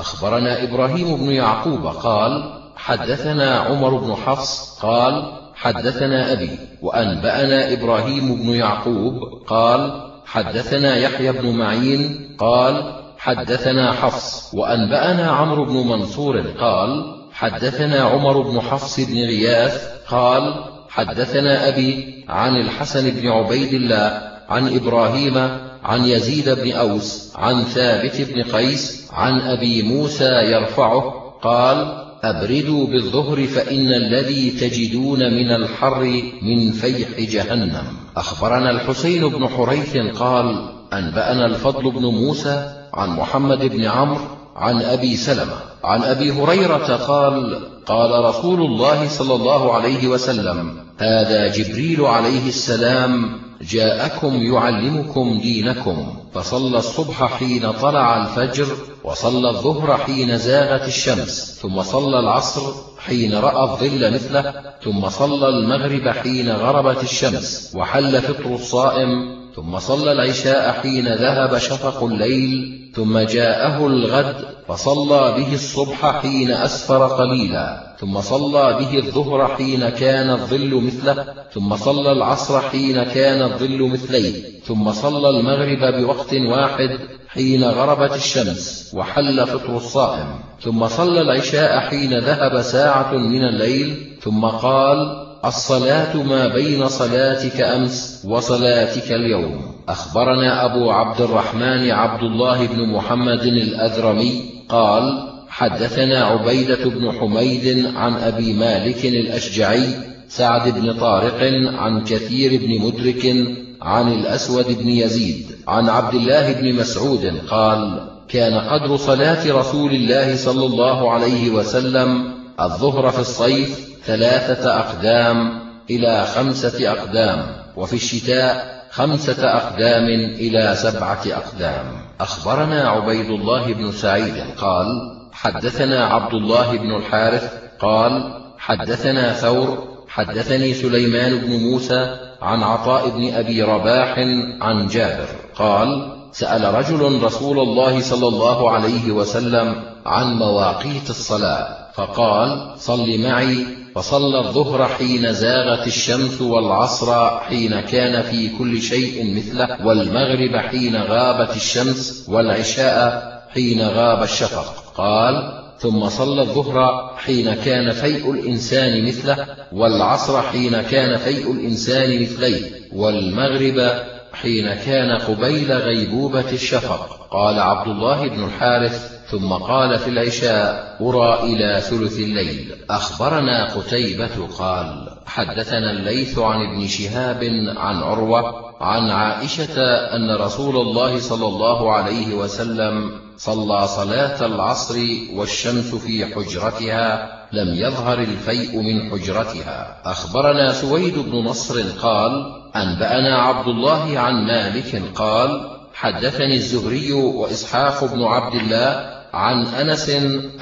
أخبرنا إبراهيم بن يعقوب قال حدثنا عمر بن حفص قال حدثنا أبي وأنبأنا إبراهيم بن يعقوب قال حدثنا يحيى بن معين قال حدثنا حفص وأنبأنا عمرو بن منصور قال حدثنا عمر بن حفص بن غياث قال حدثنا أبي عن الحسن بن عبيد الله عن إبراهيم عن يزيد بن أوس عن ثابت بن قيس عن أبي موسى يرفعه قال أبردوا بالظهر فإن الذي تجدون من الحر من فيح جهنم. أخبرنا الحسين بن حريث قال أنبأنا الفضل بن موسى عن محمد بن عمرو عن أبي سلمة عن أبي هريرة قال قال رسول الله صلى الله عليه وسلم هذا جبريل عليه السلام جاءكم يعلمكم دينكم فصلى الصبح حين طلع الفجر وصلى الظهر حين زاغت الشمس ثم صلى العصر حين رأى الظل مثله ثم صلى المغرب حين غربت الشمس وحل فطر الصائم ثم صلى العشاء حين ذهب شفق الليل ثم جاءه الغد فصلى به الصبح حين أسفر قليلا. ثم صلى به الظهر حين كان الظل مثله ثم صلى العصر حين كان الظل مثليه ثم صلى المغرب بوقت واحد حين غربت الشمس وحل فطر الصائم ثم صلى العشاء حين ذهب ساعة من الليل ثم قال الصلاة ما بين صلاتك أمس وصلاتك اليوم. أخبرنا أبو عبد الرحمن عبد الله بن محمد الأذرمي قال حدثنا عبيدة بن حميد عن أبي مالك الأشجعي سعد بن طارق عن كثير بن مدرك عن الأسود بن يزيد عن عبد الله بن مسعود قال كان قدر صلاة رسول الله صلى الله عليه وسلم الظهر في الصيف ثلاثة أقدام إلى خمسة أقدام وفي الشتاء خمسة أقدام إلى سبعة أقدام. أخبرنا عبيد الله بن سعيد قال حدثنا عبد الله بن الحارث قال حدثنا ثور حدثني سليمان بن موسى عن عطاء بن أبي رباح عن جابر قال سأل رجل رسول الله صلى الله عليه وسلم عن مواقيت الصلاة فقال صل معي فصلى الظهر حين زاغت الشمس والعصر حين كان في كل شيء مثله والمغرب حين غابت الشمس والعشاء حين غاب الشفق. قال ثم صلى الظهر حين كان فيء الإنسان مثله والعصر حين كان فيء الإنسان مثليه والمغرب حين كان قبيل غيبوبة الشفق. قال عبد الله بن الحارث ثم قال في العشاء أرى إلى ثلث الليل. أخبرنا قتيبة قال حدثنا الليث عن ابن شهاب عن عروة عن عائشة أن رسول الله صلى الله عليه وسلم صلى صلاة العصر والشمس في حجرتها لم يظهر الفيء من حجرتها. أخبرنا سويد بن نصر قال أنبأنا عبد الله عن مالك قال حدثني الزهري وإسحاق بن عبد الله عن أنس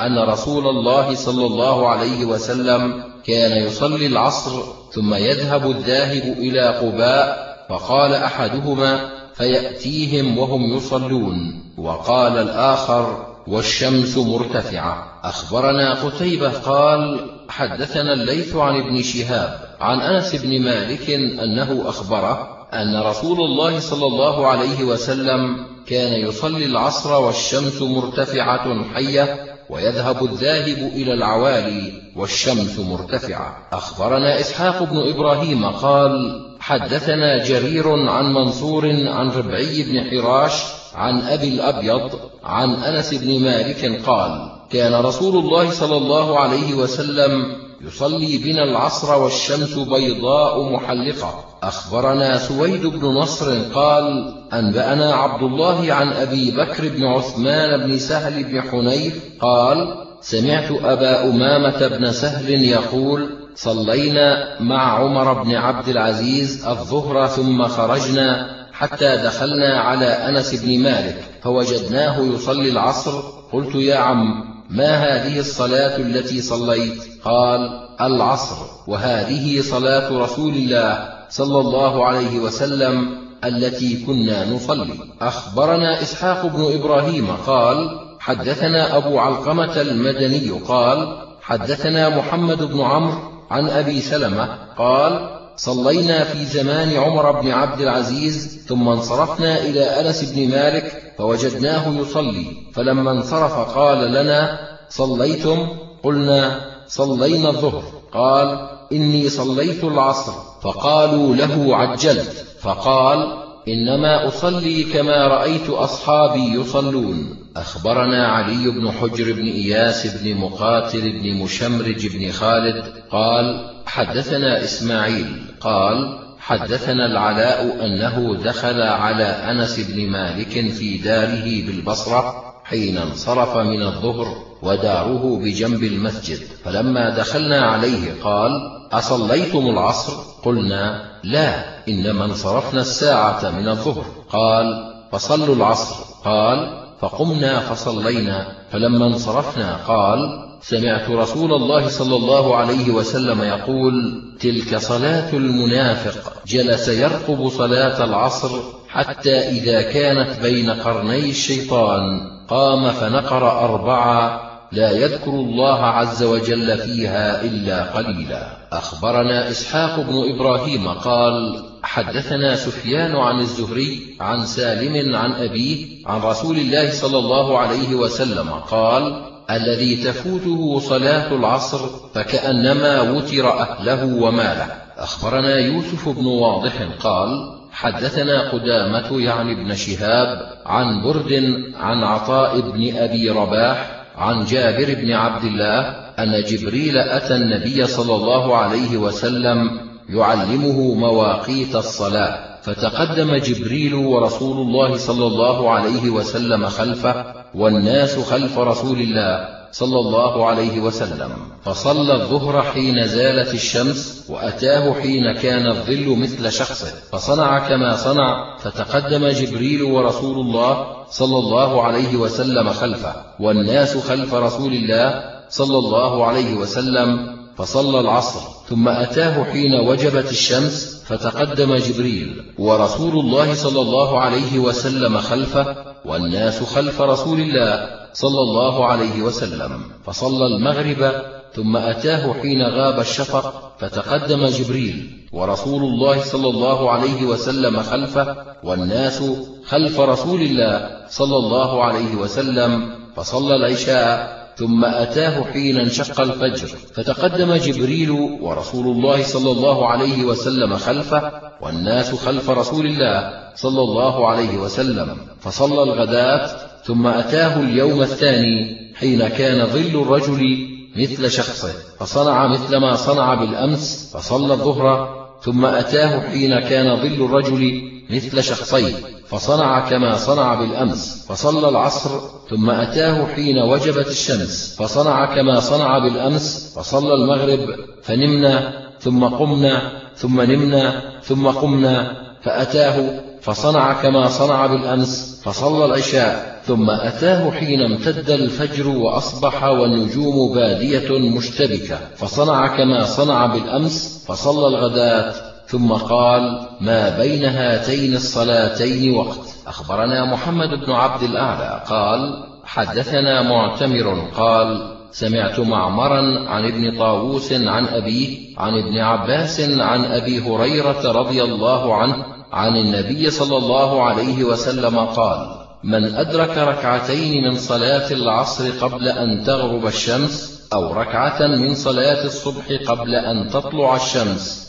أن رسول الله صلى الله عليه وسلم كان يصلي العصر ثم يذهب الذاهب إلى قباء فقال أحدهما فيأتيهم وهم يصلون وقال الآخر والشمس مرتفعة. أخبرنا قتيبة قال حدثنا الليث عن ابن شهاب عن أنس بن مالك أنه أخبره أن رسول الله صلى الله عليه وسلم كان يصلي العصر والشمس مرتفعة حية ويذهب الذاهب إلى العوالي والشمس مرتفعة. أخبرنا إسحاق بن إبراهيم قال حدثنا جرير عن منصور عن ربعي بن حراش عن أبي الأبيض عن أنس بن مالك قال كان رسول الله صلى الله عليه وسلم يصلي بنا العصر والشمس بيضاء محلقة. أخبرنا سويد بن نصر قال أنبأنا عبد الله عن أبي بكر بن عثمان بن سهل بن حنيف قال سمعت أبا أمامة بن سهل يقول صلينا مع عمر بن عبد العزيز الظهر ثم خرجنا حتى دخلنا على أنس بن مالك فوجدناه يصلي العصر. قلت يا عم ما هذه الصلاة التي صليت؟ قال العصر. وهذه صلاة رسول الله صلى الله عليه وسلم التي كنا نصلي. أخبرنا إسحاق بن إبراهيم قال حدثنا أبو علقمة المدني قال حدثنا محمد بن عمرو عن أبي سلمة قال صلينا في زمان عمر بن عبد العزيز ثم انصرفنا إلى أنس بن مالك فوجدناه يصلي. فلما انصرف قال لنا صليتم؟ قلنا صلينا الظهر. قال إني صليت العصر. فقالوا له عجلت. فقال إنما أصلي كما رأيت أصحابي يصلون. أخبرنا علي بن حجر بن إياس بن مقاتل بن مشمرج بن خالد. قال حدثنا إسماعيل. قال حدثنا العلاء أنه دخل على أنس بن مالك في داره بالبصرة حين انصرف من الظهر وداره بجنب المسجد فلما دخلنا عليه قال أصليتم العصر؟ قلنا لا إنما انصرفنا الساعة من الظهر. قال فصلوا العصر. قال فقمنا فصلينا فلما انصرفنا قال سمعت رسول الله صلى الله عليه وسلم يقول تلك صلاة المنافق جلس يرقب صلاة العصر حتى إذا كانت بين قرني الشيطان قام فنقر أربعة لا يذكر الله عز وجل فيها إلا قليلا. أخبرنا إسحاق بن إبراهيم قال حدثنا سفيان عن الزهري عن سالم عن أبيه عن رسول الله صلى الله عليه وسلم قال الذي تفوته صلاة العصر فكأنما وتر أهله وماله. أخبرنا يوسف بن واضح قال حدثنا قدامة يعني ابن شهاب عن برد عن عطاء بن أبي رباح عن جابر بن عبد الله أن جبريل أتى النبي صلى الله عليه وسلم يعلمه مواقيت الصلاة فتقدم جبريل ورسول الله صلى الله عليه وسلم خلفه والناس خلف رسول الله صلى الله عليه وسلم. فصلى الظهر حين زالت الشمس وأتاه حين كان الظل مثل شخصه. فصنع كما صنع فتقدم جبريل ورسول الله صلى الله عليه وسلم خلفه. والناس خلف رسول الله صلى الله عليه وسلم فصلى العصر. ثم أتاه حين وجبت الشمس فتقدم جبريل ورسول الله صلى الله عليه وسلم خلفه والناس خلف رسول الله صلى الله عليه وسلم. فصلى المغرب ثم أتاه حين غاب الشفق فتقدم جبريل ورسول الله صلى الله عليه وسلم خلفه والناس خلف رسول الله صلى الله عليه وسلم. فصلى العشاء ثم أتاه حين انشق الفجر فتقدم جبريل ورسول الله صلى الله عليه وسلم خلفه والناس خلف رسول الله صلى الله عليه وسلم فصلى الغداة ثم أتاه اليوم الثاني حين كان ظل الرجل مثل شخصه فصنع مثل ما صنع بالأمس فصلى الظهر ثم أتاه حين كان ظل الرجل مثل شخصين فصنع كما صنع بالأمس فصلى العصر ثم أتاه حين وجبت الشمس فصنع كما صنع بالأمس فصلى المغرب فنمنا ثم قمنا ثم نمنا ثم قمنا فأتاه فصنع كما صنع بالأمس فصلى العشاء ثم أتاه حين امتد الفجر وأصبح والنجوم بادية مشتبكة فصنع كما صنع بالأمس فصلى الغداة ثم قال ما بين هاتين الصلاتين وقت. أخبرنا محمد بن عبد الأعلى قال حدثنا معتمر قال سمعت معمرا عن ابن طاووس عن أبيه عن ابن عباس عن أبي هريرة رضي الله عنه عن النبي صلى الله عليه وسلم قال من أدرك ركعتين من صلاة العصر قبل أن تغرب الشمس أو ركعة من صلاة الصبح قبل أن تطلع الشمس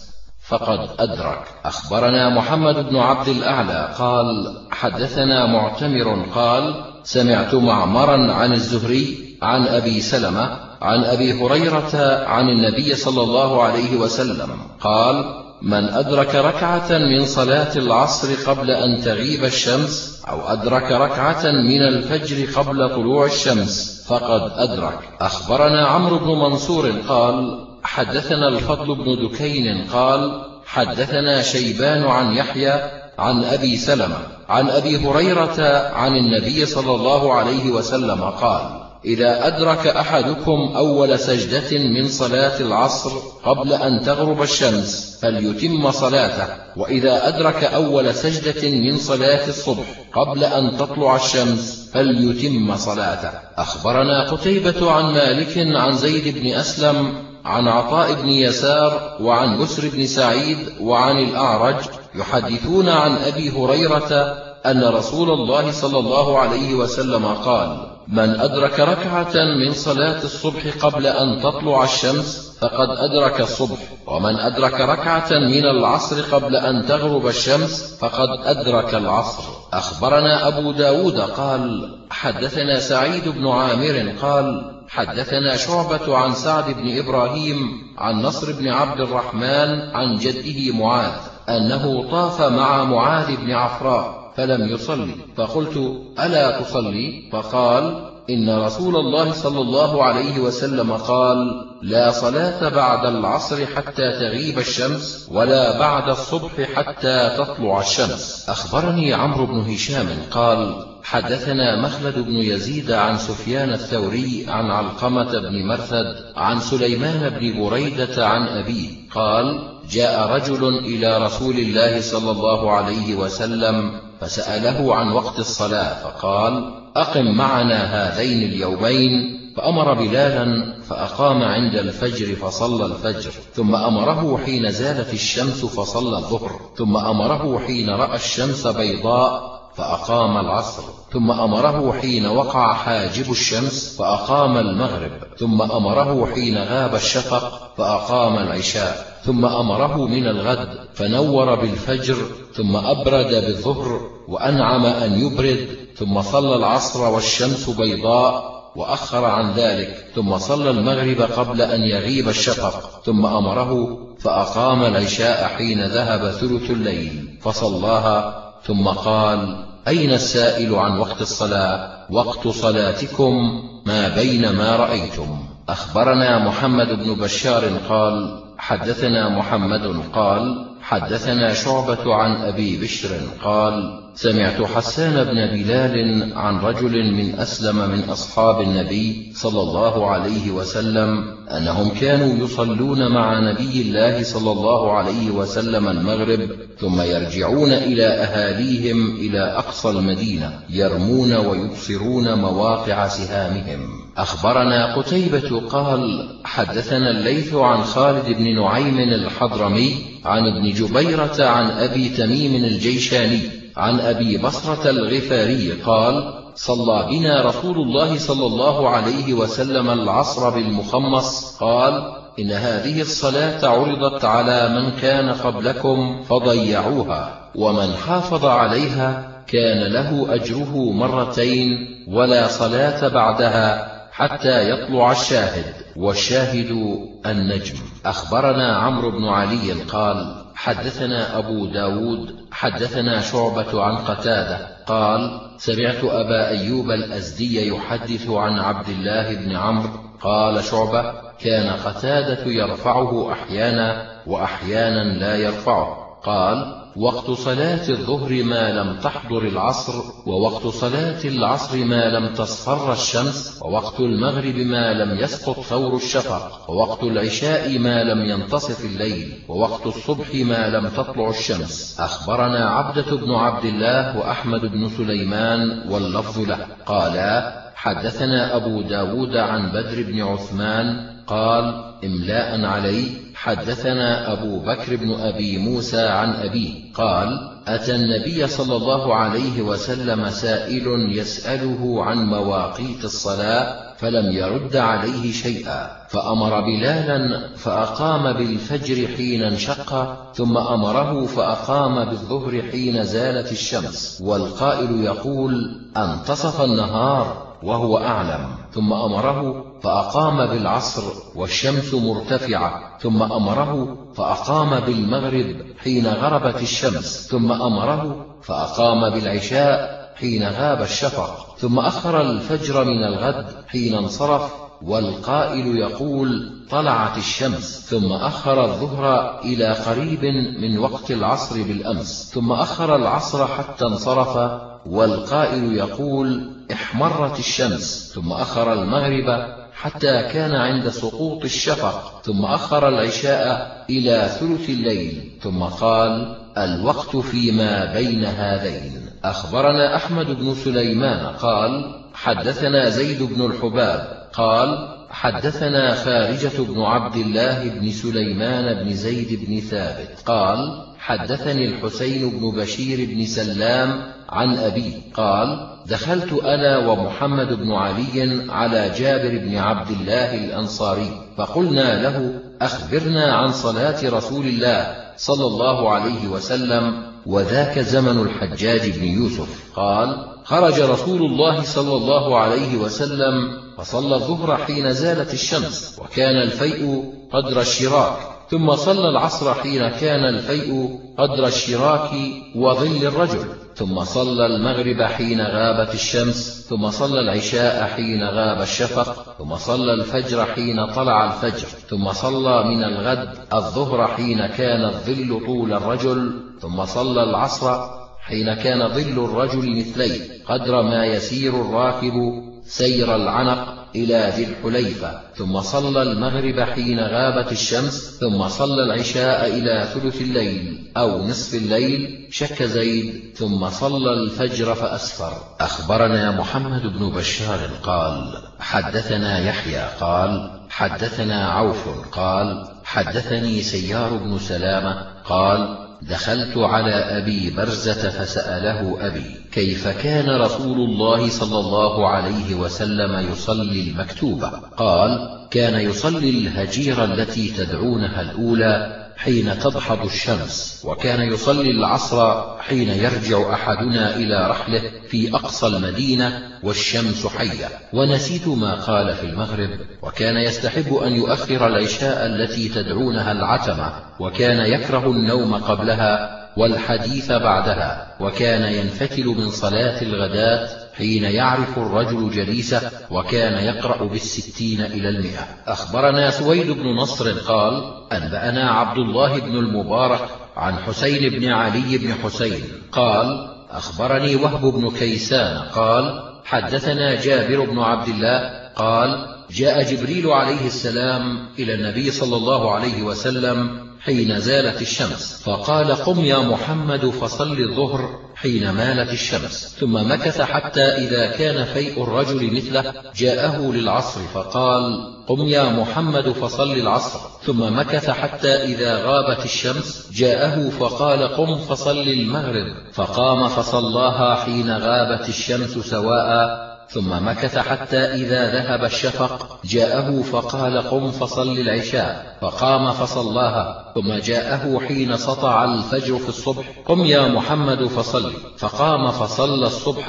فقد أدرك. أخبرنا محمد بن عبد الأعلى قال حدثنا معتمر قال سمعت معمرا عن الزهري عن أبي سلمة عن أبي هريرة عن النبي صلى الله عليه وسلم قال من أدرك ركعة من صلاة العصر قبل أن تغيب الشمس أو أدرك ركعة من الفجر قبل طلوع الشمس فقد أدرك. أخبرنا عمرو بن منصور قال حدثنا الفضل بن دكين قال حدثنا شيبان عن يحيى عن أبي سلمة عن أبي هريرة عن النبي صلى الله عليه وسلم قال إذا أدرك أحدكم أول سجدة من صلاة العصر قبل أن تغرب الشمس فليتم صلاته وإذا أدرك أول سجدة من صلاة الصبح قبل أن تطلع الشمس فليتم صلاته. أخبرنا قتيبة عن مالك عن زيد بن أسلم عن عطاء بن يسار وعن بسر بن سعيد وعن الأعرج يحدثون عن أبي هريرة أن رسول الله صلى الله عليه وسلم قال من أدرك ركعة من صلاة الصبح قبل أن تطلع الشمس فقد أدرك الصبح ومن أدرك ركعة من العصر قبل أن تغرب الشمس فقد أدرك العصر. أخبرنا أبو داود قال حدثنا سعيد بن عامر قال حدثنا شعبة عن سعد بن إبراهيم عن نصر بن عبد الرحمن عن جده معاذ أنه طاف مع معاذ بن عفراء فلم يصلي فقلت ألا تصلي؟ فقال إن رسول الله صلى الله عليه وسلم قال لا صلاة بعد العصر حتى تغيب الشمس ولا بعد الصبح حتى تطلع الشمس. أخبرني عمرو بن هشام قال حدثنا مخلد بن يزيد عن سفيان الثوري عن علقمة بن مرثد عن سليمان بن بريدة عن أبيه قال جاء رجل إلى رسول الله صلى الله عليه وسلم فسأله عن وقت الصلاة فقال أقم معنا هذين اليومين فأمر بلالا فأقام عند الفجر فصلى الفجر ثم أمره حين زالت الشمس فصلى الظهر ثم أمره حين رأى الشمس بيضاء فأقام العصر ثم أمره حين وقع حاجب الشمس فأقام المغرب ثم أمره حين غاب الشفق فأقام العشاء. ثم أمره من الغد فنور بالفجر ثم أبرد بالظهر وأنعم أن يبرد ثم صلى العصر والشمس بيضاء وأخر عن ذلك ثم صلى المغرب قبل أن يغيب الشفق ثم أمره فأقام العشاء حين ذهب ثلث الليل فصلاها ثم قال أين السائل عن وقت الصلاة؟ وقت صلاتكم ما بين ما رأيتم؟ أخبرنا محمد بن بشار قال حدثنا محمد قال حدثنا شعبة عن أبي بشر قال سمعت حسان بن بلال عن رجل من أسلم من أصحاب النبي صلى الله عليه وسلم أنهم كانوا يصلون مع نبي الله صلى الله عليه وسلم المغرب ثم يرجعون إلى أهاليهم إلى أقصى المدينة يرمون ويبصرون مواقع سهامهم. أخبرنا قتيبة قال حدثنا الليث عن خالد بن نعيم الحضرمي عن ابن جبيرة عن أبي تميم الجيشاني عن أبي بصرة الغفاري قال صلى بنا رسول الله صلى الله عليه وسلم العصر بالمخمص قال إن هذه الصلاة عرضت على من كان قبلكم فضيعوها ومن حافظ عليها كان له أجره مرتين ولا صلاة بعدها حتى يطلع الشاهد والشاهد النجم. أخبرنا عمرو بن علي قال حدثنا أبو داود حدثنا شعبة عن قتادة قال سمعت أبا أيوب الأزدي يحدث عن عبد الله بن عمرو قال شعبة كان قتادة يرفعه أحيانا وأحيانا لا يرفعه قال وقت صلاة الظهر ما لم تحضر العصر ووقت صلاة العصر ما لم تصفر الشمس ووقت المغرب ما لم يسقط ثور الشفق ووقت العشاء ما لم ينتصف الليل ووقت الصبح ما لم تطلع الشمس. أخبرنا عبدة بن عبد الله وأحمد بن سليمان واللفظ له. قالا حدثنا أبو داود عن بدر بن عثمان قال إملاء علي حدثنا أبو بكر بن أبي موسى عن أبيه قال أتى النبي صلى الله عليه وسلم سائل يسأله عن مواقيت الصلاة فلم يرد عليه شيئا فأمر بلالا فأقام بالفجر حين انشق ثم أمره فأقام بالظهر حين زالت الشمس والقائل يقول أنتصف النهار. وهو أعلم. ثم أمره فأقام بالعصر والشمس مرتفعة. ثم أمره فأقام بالمغرب حين غربت الشمس. ثم أمره فأقام بالعشاء حين غاب الشفق. ثم أخر الفجر من الغد حين انصرف والقائل يقول طلعت الشمس ثم أخر الظهر إلى قريب من وقت العصر بالأمس ثم أخر العصر حتى انصرف والقائل يقول احمرت الشمس ثم أخر المغرب حتى كان عند سقوط الشفق ثم أخر العشاء إلى ثلث الليل ثم قال الوقت فيما بين هذين. أخبرنا أحمد بن سليمان قال حدثنا زيد بن الحباب قال حدثنا خارجة بن عبد الله بن سليمان بن زيد بن ثابت قال حدثني الحسين بن بشير بن سلام عن أبي قال دخلت أنا ومحمد بن علي على جابر بن عبد الله الأنصاري فقلنا له أخبرنا عن صلاة رسول الله صلى الله عليه وسلم وذاك زمن الحجاج بن يوسف. قال خرج رسول الله صلى الله عليه وسلم فصلى الظهر حين زالت الشمس وكان الفيء قدر الشراك. ثم صلى العصر حين كان الفيء قدر الشراك وظل الرجل. ثم صلى المغرب حين غابت الشمس. ثم صلى العشاء حين غاب الشفق. ثم صلى الفجر حين طلع الفجر. ثم صلى من الغد الظهر حين كان الظل طول الرجل. ثم صلى العصر حين كان ظل الرجل مثليه. قدر ما يسير الراكب سير العنق إلى ذي الحليفة ثم صلى المغرب حين غابت الشمس ثم صلى العشاء إلى ثلث الليل أو نصف الليل شك زيد ثم صلى الفجر فأسفر. أخبرنا محمد بن بشار قال حدثنا يحيى قال حدثنا عوف قال حدثني سيار بن سلامة قال دخلت على أبي برزة فسأله أبي كيف كان رسول الله صلى الله عليه وسلم يصلي المكتوبة؟ قال كان يصلي الهجير التي تدعونها الأولى حين تضحض الشمس وكان يصلي العصر حين يرجع أحدنا إلى رحله في أقصى المدينة والشمس حية. ونسيت ما قال في المغرب وكان يستحب أن يؤخر العشاء التي تدعونها العتمة وكان يكره النوم قبلها والحديث بعدها وكان ينفتل من صلاة الغداة حين يعرف الرجل جليسه وكان يقرأ بالستين إلى المئة. أخبرنا سويد بن نصر قال أنبأنا عبد الله بن المبارك عن حسين بن علي بن حسين قال أخبرني وهب بن كيسان قال حدثنا جابر بن عبد الله قال جاء جبريل عليه السلام إلى النبي صلى الله عليه وسلم حين زالت الشمس. فقال قم يا محمد فصل الظهر حين مالت الشمس. ثم مكث حتى إذا كان فيء الرجل مثله جاءه للعصر فقال قم يا محمد فصل العصر. ثم مكث حتى إذا غابت الشمس جاءه فقال قم فصل المغرب. فقام فصلاها حين غابت الشمس سواء ثم مكث حتى إذا ذهب الشفق جاءه فقال قم فصل العشاء فقام فصلاها ثم جاءه حين سطع الفجر في الصبح قم يا محمد فصل فقام فصلى الصبح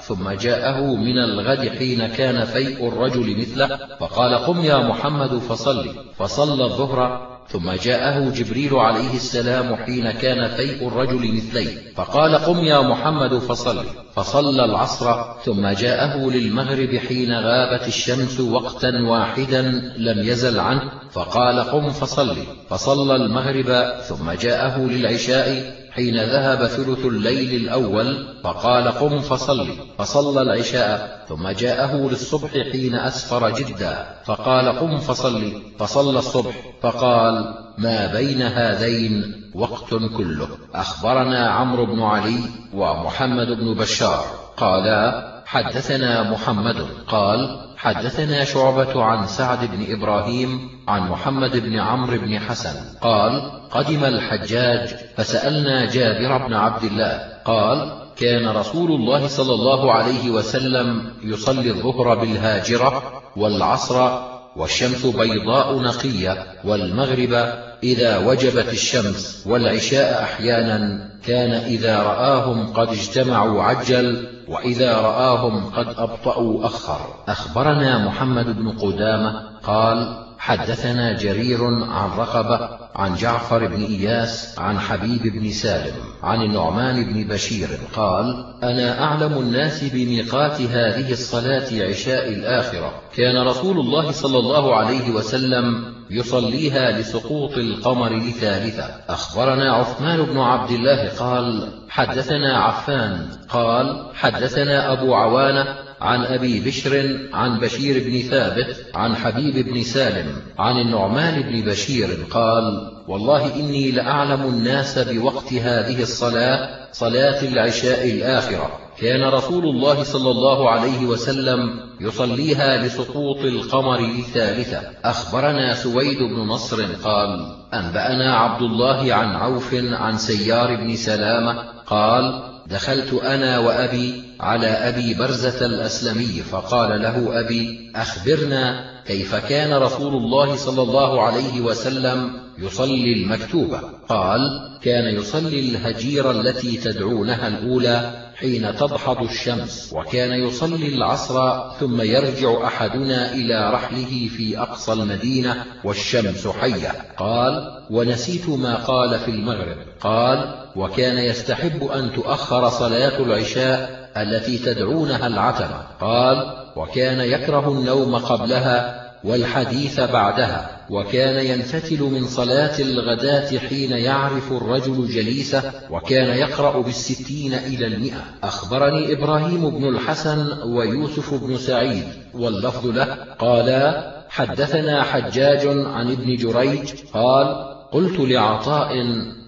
ثم جاءه من الغد حين كان فيء الرجل مثله فقال قم يا محمد فصل فصلى الظهر ثم جاءه جبريل عليه السلام حين كان فيء الرجل مثليه فقال قم يا محمد فصل. فصلى العصر ثم جاءه للمغرب حين غابت الشمس وقتا واحدا لم يزل عنه فقال قم فصل. فصلى المغرب ثم جاءه للعشاء حين ذهب ثلث الليل الأول فقال قم فصل. فصلى العشاء ثم جاءه للصبح حين أسفر جدا فقال قم فصل. فصلى الصبح فقال ما بين هذين وقت كله. أخبرنا عمرو بن علي ومحمد بن بشار. قالا حدثنا محمد. قال حدثنا شعبة عن سعد بن إبراهيم عن محمد بن عمرو بن حسن. قال قدم الحجاج فسألنا جابر بن عبد الله. قال كان رسول الله صلى الله عليه وسلم يصلي الظهر بالهاجرة والعصر والشمس بيضاء نقية والمغرب إذا وجبت الشمس والعشاء أحيانا كان إذا رآهم قد اجتمعوا عجل وإذا رآهم قد أبطأوا أخر. أخبرنا محمد بن قدامة قال حدثنا جرير عن رقبة عن جعفر بن إياس عن حبيب بن سالم عن النعمان بن بشير قال أنا أعلم الناس بميقات هذه الصلاة عشاء الآخرة. كان رسول الله صلى الله عليه وسلم يصليها لسقوط القمر لثالثة أخبرنا عثمان بن عبد الله قال حدثنا عفان قال حدثنا أبو عوانة عن أبي بشر عن بشير بن ثابت عن حبيب بن سالم عن النعمان بن بشير قال والله إني لأعلم الناس بوقت هذه الصلاة صلاة العشاء الآخرة. كان رسول الله صلى الله عليه وسلم يصليها لسقوط القمر الثالثة. أخبرنا سويد بن نصر قال أنبأنا عبد الله عن عوف عن سيار بن سلامة قال دخلت أنا وأبي على أبي برزة الأسلمي فقال له أبي أخبرنا كيف كان رسول الله صلى الله عليه وسلم يصلي المكتوبة؟ قال كان يصلي الهجير التي تدعونها الأولى حين تضحض الشمس. وكان يصلي العصر ثم يرجع أحدنا إلى رحله في أقصى المدينة والشمس حية. قال ونسيت ما قال في المغرب. قال وكان يستحب أن تؤخر صلاة العشاء التي تدعونها العتمة قال وكان يكره النوم قبلها والحديث بعدها وكان ينفتل من صلاة الغداة حين يعرف الرجل جليسه وكان يقرأ بالستين إلى المئة. أخبرني إبراهيم بن الحسن ويوسف بن سعيد واللفظ له قالا حدثنا حجاج عن ابن جريج قال قلت لعطاء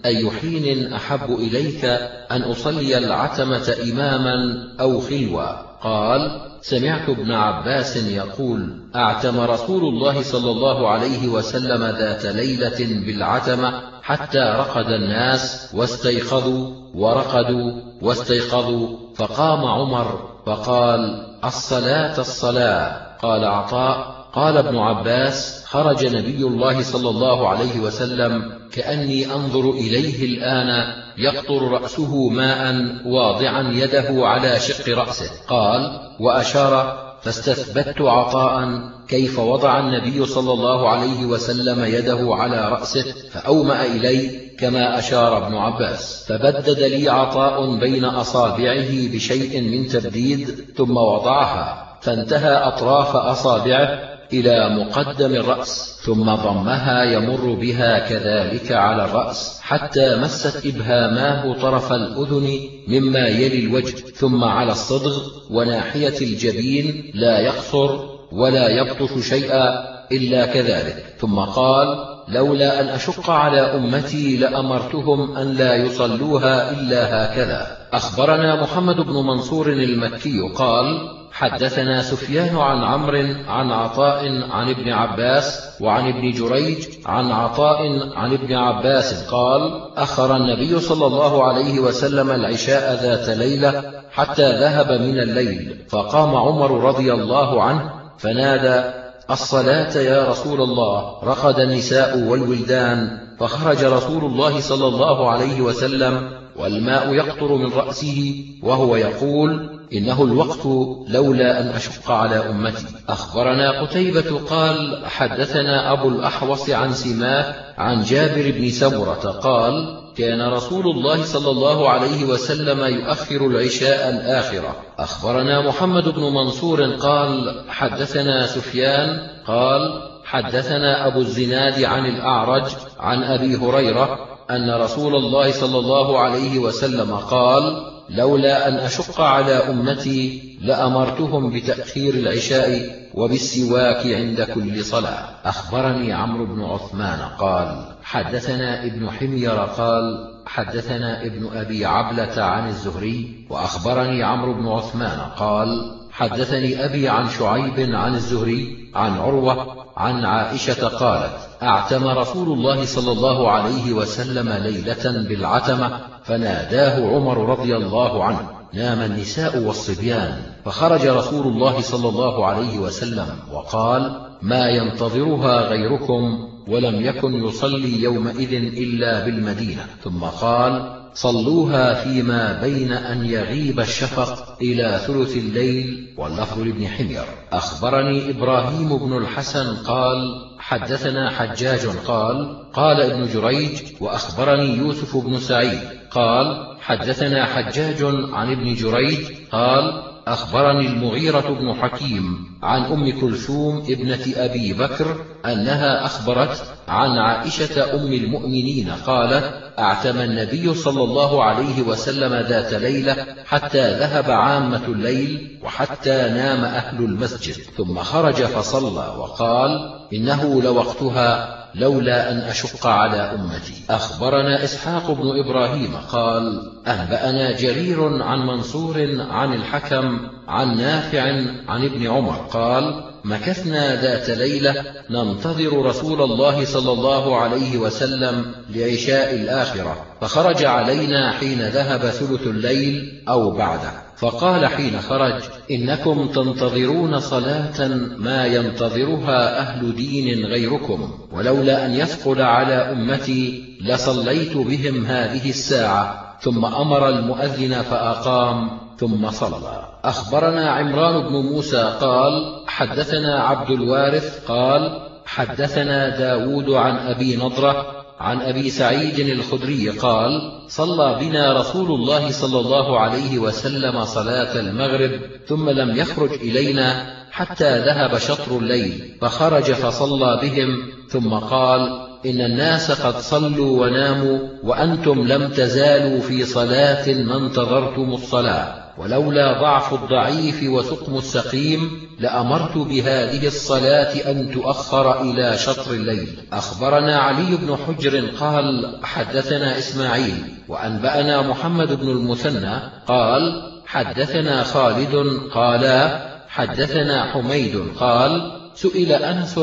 أي حين أحب إليك أن أصلي العتمة إماما أو خلوة. قال سمعت ابن عباس يقول أعتم رسول الله صلى الله عليه وسلم ذات ليلة بالعتمة حتى رقد الناس واستيقظوا ورقدوا واستيقظوا فقام عمر فقال الصلاة الصلاة. قال عطاء قال ابن عباس خرج نبي الله صلى الله عليه وسلم كأني أنظر إليه الآن يقطر رأسه ماء واضعا يده على شق رأسه. قال وأشار فاستثبت عطاء كيف وضع النبي صلى الله عليه وسلم يده على رأسه فأومأ إلي كما أشار ابن عباس. فبدد لي عطاء بين أصابعه بشيء من تبديد ثم وضعها. فانتهى أطراف أصابعه إلى مقدم الرأس ثم ضمها يمر بها كذلك على الرأس حتى مست إبهاماه طرف الأذن مما يلي الوجه ثم على الصدغ وناحية الجبين لا يقصر ولا يبطش شيئا إلا كذلك. ثم قال لولا أن أشق على أمتي لأمرتهم أن لا يصلوها إلا هكذا. أخبرنا محمد بن منصور المكي قال حدثنا سفيان عن عمرو عن عطاء عن ابن عباس وعن ابن جريج عن عطاء عن ابن عباس قال أخر النبي صلى الله عليه وسلم العشاء ذات ليلة حتى ذهب من الليل فقام عمر رضي الله عنه فنادى الصلاة يا رسول الله رقد النساء والولدان فخرج رسول الله صلى الله عليه وسلم والماء يقطر من رأسه وهو يقول إنه الوقت لولا أن أشق على أمتي. أخبرنا قتيبة قال حدثنا أبو الأحوص عن سماه عن جابر بن سمرة قال كان رسول الله صلى الله عليه وسلم يؤخر العشاء الآخرة. أخبرنا محمد بن منصور قال حدثنا سفيان قال حدثنا أبو الزناد عن الأعرج عن أبي هريرة أن رسول الله صلى الله عليه وسلم قال لولا أن أشق على أمتي لأمرتهم بتأخير العشاء وبالسواك عند كل صلاة. أخبرني عمرو بن عثمان قال حدثنا ابن حمير قال حدثنا ابن أبي عبلة عن الزهري وأخبرني عمرو بن عثمان قال حدثني أبي عن شعيب عن الزهري عن عروة عن عائشة قالت أعتم رسول الله صلى الله عليه وسلم ليلة بالعتمة فناداه عمر رضي الله عنه نام النساء والصبيان. فخرج رسول الله صلى الله عليه وسلم وقال ما ينتظرها غيركم ولم يكن يصلي يومئذ إلا بالمدينة. ثم قال صلوها فيما بين أن يغيب الشفق إلى ثلث الليل. واللفظ لابن حمير. أخبرني إبراهيم بن الحسن قال حدثنا حجاج قال قال ابن جريج وأخبرني يوسف بن سعيد قال حدثنا حجاج عن ابن جريج قال أخبرني المغيرة بن حكيم عن أم كلثوم ابنة أبي بكر أنها أخبرت عن عائشة أم المؤمنين قالت أعتم النبي صلى الله عليه وسلم ذات ليلة حتى ذهب عامة الليل وحتى نام أهل المسجد ثم خرج فصلى وقال إنه لوقتها لولا أن أشق على أمتي. أخبرنا إسحاق بن إبراهيم قال أنبأنا جرير عن منصور عن الحكم عن نافع عن ابن عمر قال مكثنا ذات ليلة ننتظر رسول الله صلى الله عليه وسلم لعشاء الآخرة فخرج علينا حين ذهب ثلث الليل أو بعده. فقال حين خرج إنكم تنتظرون صلاة ما ينتظرها أهل دين غيركم ولولا أن يثقل على أمتي لصليت بهم هذه الساعة. ثم أمر المؤذن فأقام ثم صلى. أخبرنا عمران بن موسى قال حدثنا عبد الوارث قال حدثنا داود عن أبي نضرة عن أبي سعيد الخدري قال صلى بنا رسول الله صلى الله عليه وسلم صلاة المغرب ثم لم يخرج إلينا حتى ذهب شطر الليل فخرج فصلى بهم ثم قال إن الناس قد صلوا وناموا وأنتم لم تزالوا في صلاة ما انتظرتم الصلاة. ولولا ضعف الضعيف وسقم السقيم لأمرت بهذه الصلاة أن تؤخر إلى شطر الليل. أخبرنا علي بن حجر قال حدثنا إسماعيل وأنبأنا محمد بن المثنى قال حدثنا خالد قالا حدثنا حميد قال سئل أنس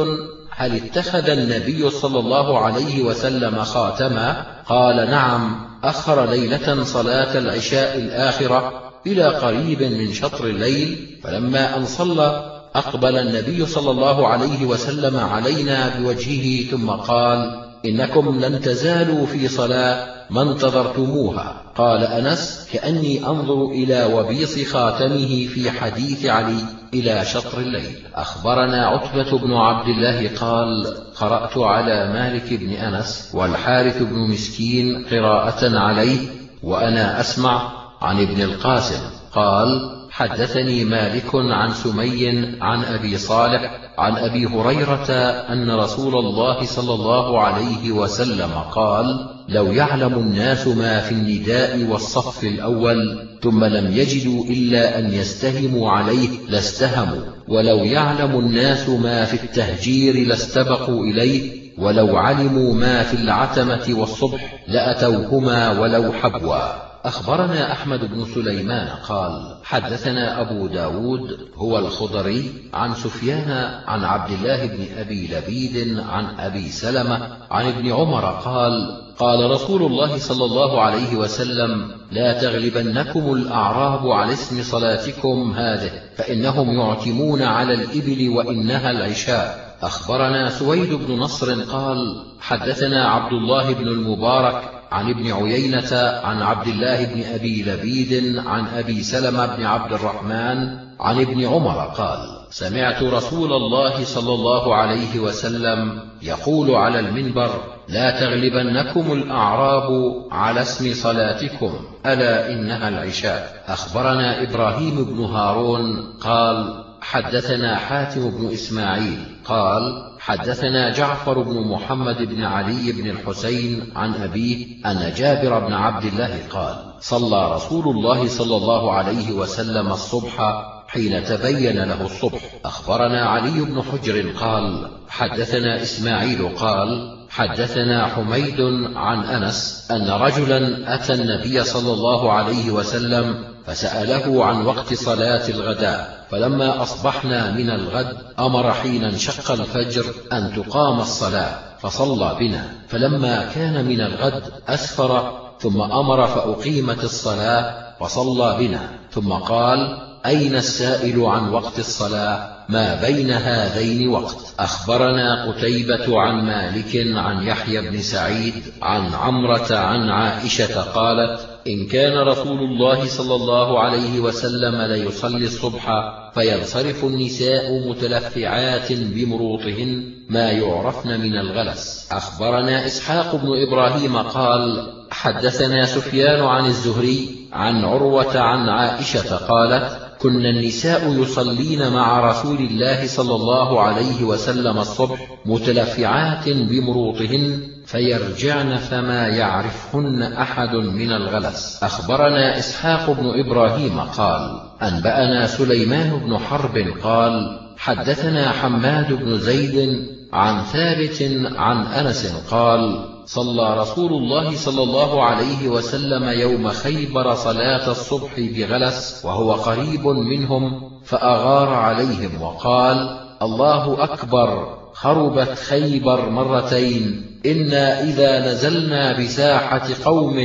هل اتخذ النبي صلى الله عليه وسلم خاتما؟ قال نعم أخر ليلة صلاة العشاء الآخرة. إلى قريب من شطر الليل فلما أن صلى أقبل النبي صلى الله عليه وسلم علينا بوجهه ثم قال إنكم لن تزالوا في صلاة ما انتظرتموها. قال أنس كأني أنظر إلى وبيص خاتمه في حديث علي إلى شطر الليل. أخبرنا عتبة بن عبد الله قال قرأت على مالك بن أنس والحارث بن مسكين قراءة عليه وأنا أسمع عن ابن القاسم قال حدثني مالك عن سمي عن أبي صالح عن أبي هريرة أن رسول الله صلى الله عليه وسلم قال لو يعلم الناس ما في النداء والصف الأول ثم لم يجدوا إلا أن يستهموا عليه لاستهموا. ولو يعلم الناس ما في التهجير لاستبقوا إليه ولو علموا ما في العتمة والصبح لأتوهما ولو حبوا. أخبرنا أحمد بن سليمان قال حدثنا أبو داود هو الخضري عن سفيان عن عبد الله بن أبي لبيد عن أبي سلمة عن ابن عمر قال قال رسول الله صلى الله عليه وسلم لا تغلبنكم الأعراب على اسم صلاتكم هذه فإنهم يعتمون على الإبل وإنها العشاء. أخبرنا سويد بن نصر قال حدثنا عبد الله بن المبارك عن ابن عيينة عن عبد الله بن أبي لبيد عن أبي سلمة بن عبد الرحمن عن ابن عمر قال سمعت رسول الله صلى الله عليه وسلم يقول على المنبر لا تغلبنكم الأعراب على اسم صلاتكم ألا إنها العشاء. أخبرنا إبراهيم بن هارون قال حدثنا حاتم بن إسماعيل قال حدثنا جعفر بن محمد بن علي بن الحسين عن أبيه أن جابر بن عبد الله قال صلى رسول الله صلى الله عليه وسلم الصبح حين تبين له الصبح. أخبرنا علي بن حجر قال حدثنا إسماعيل قال حدثنا حميد عن أنس أن رجلا أتى النبي صلى الله عليه وسلم فسأله عن وقت صلاة الغداء فلما أصبحنا من الغد أمر حين انشق الفجر أن تقام الصلاة فصلى بنا. فلما كان من الغد أسفر ثم أمر فأقيمت الصلاة فصلى بنا. ثم قال أين السائل عن وقت الصلاة؟ ما بين هذين وقت؟ أخبرنا قتيبة عن مالك عن يحيى بن سعيد عن عمرة عن عائشة قالت إن كان رسول الله صلى الله عليه وسلم ليصلي الصبح فينصرف النساء متلفعات بمروطهن ما يعرفن من الغلس. أخبرنا إسحاق بن إبراهيم قال حدثنا سفيان عن الزهري عن عروة عن عائشة قالت كنا النساء يصلين مع رسول الله صلى الله عليه وسلم الصبح متلفعات بمروطهن فيرجعن فما يعرفهن أحد من الغلس. أخبرنا إسحاق بن إبراهيم قال أنبأنا سليمان بن حرب قال حدثنا حماد بن زيد عن ثابت عن أنس قال صلى رسول الله صلى الله عليه وسلم يوم خيبر صلاة الصبح بغلس وهو قريب منهم فأغار عليهم وقال الله أكبر. خربت خيبر مرتين. إنا إذا نزلنا بساحة قوم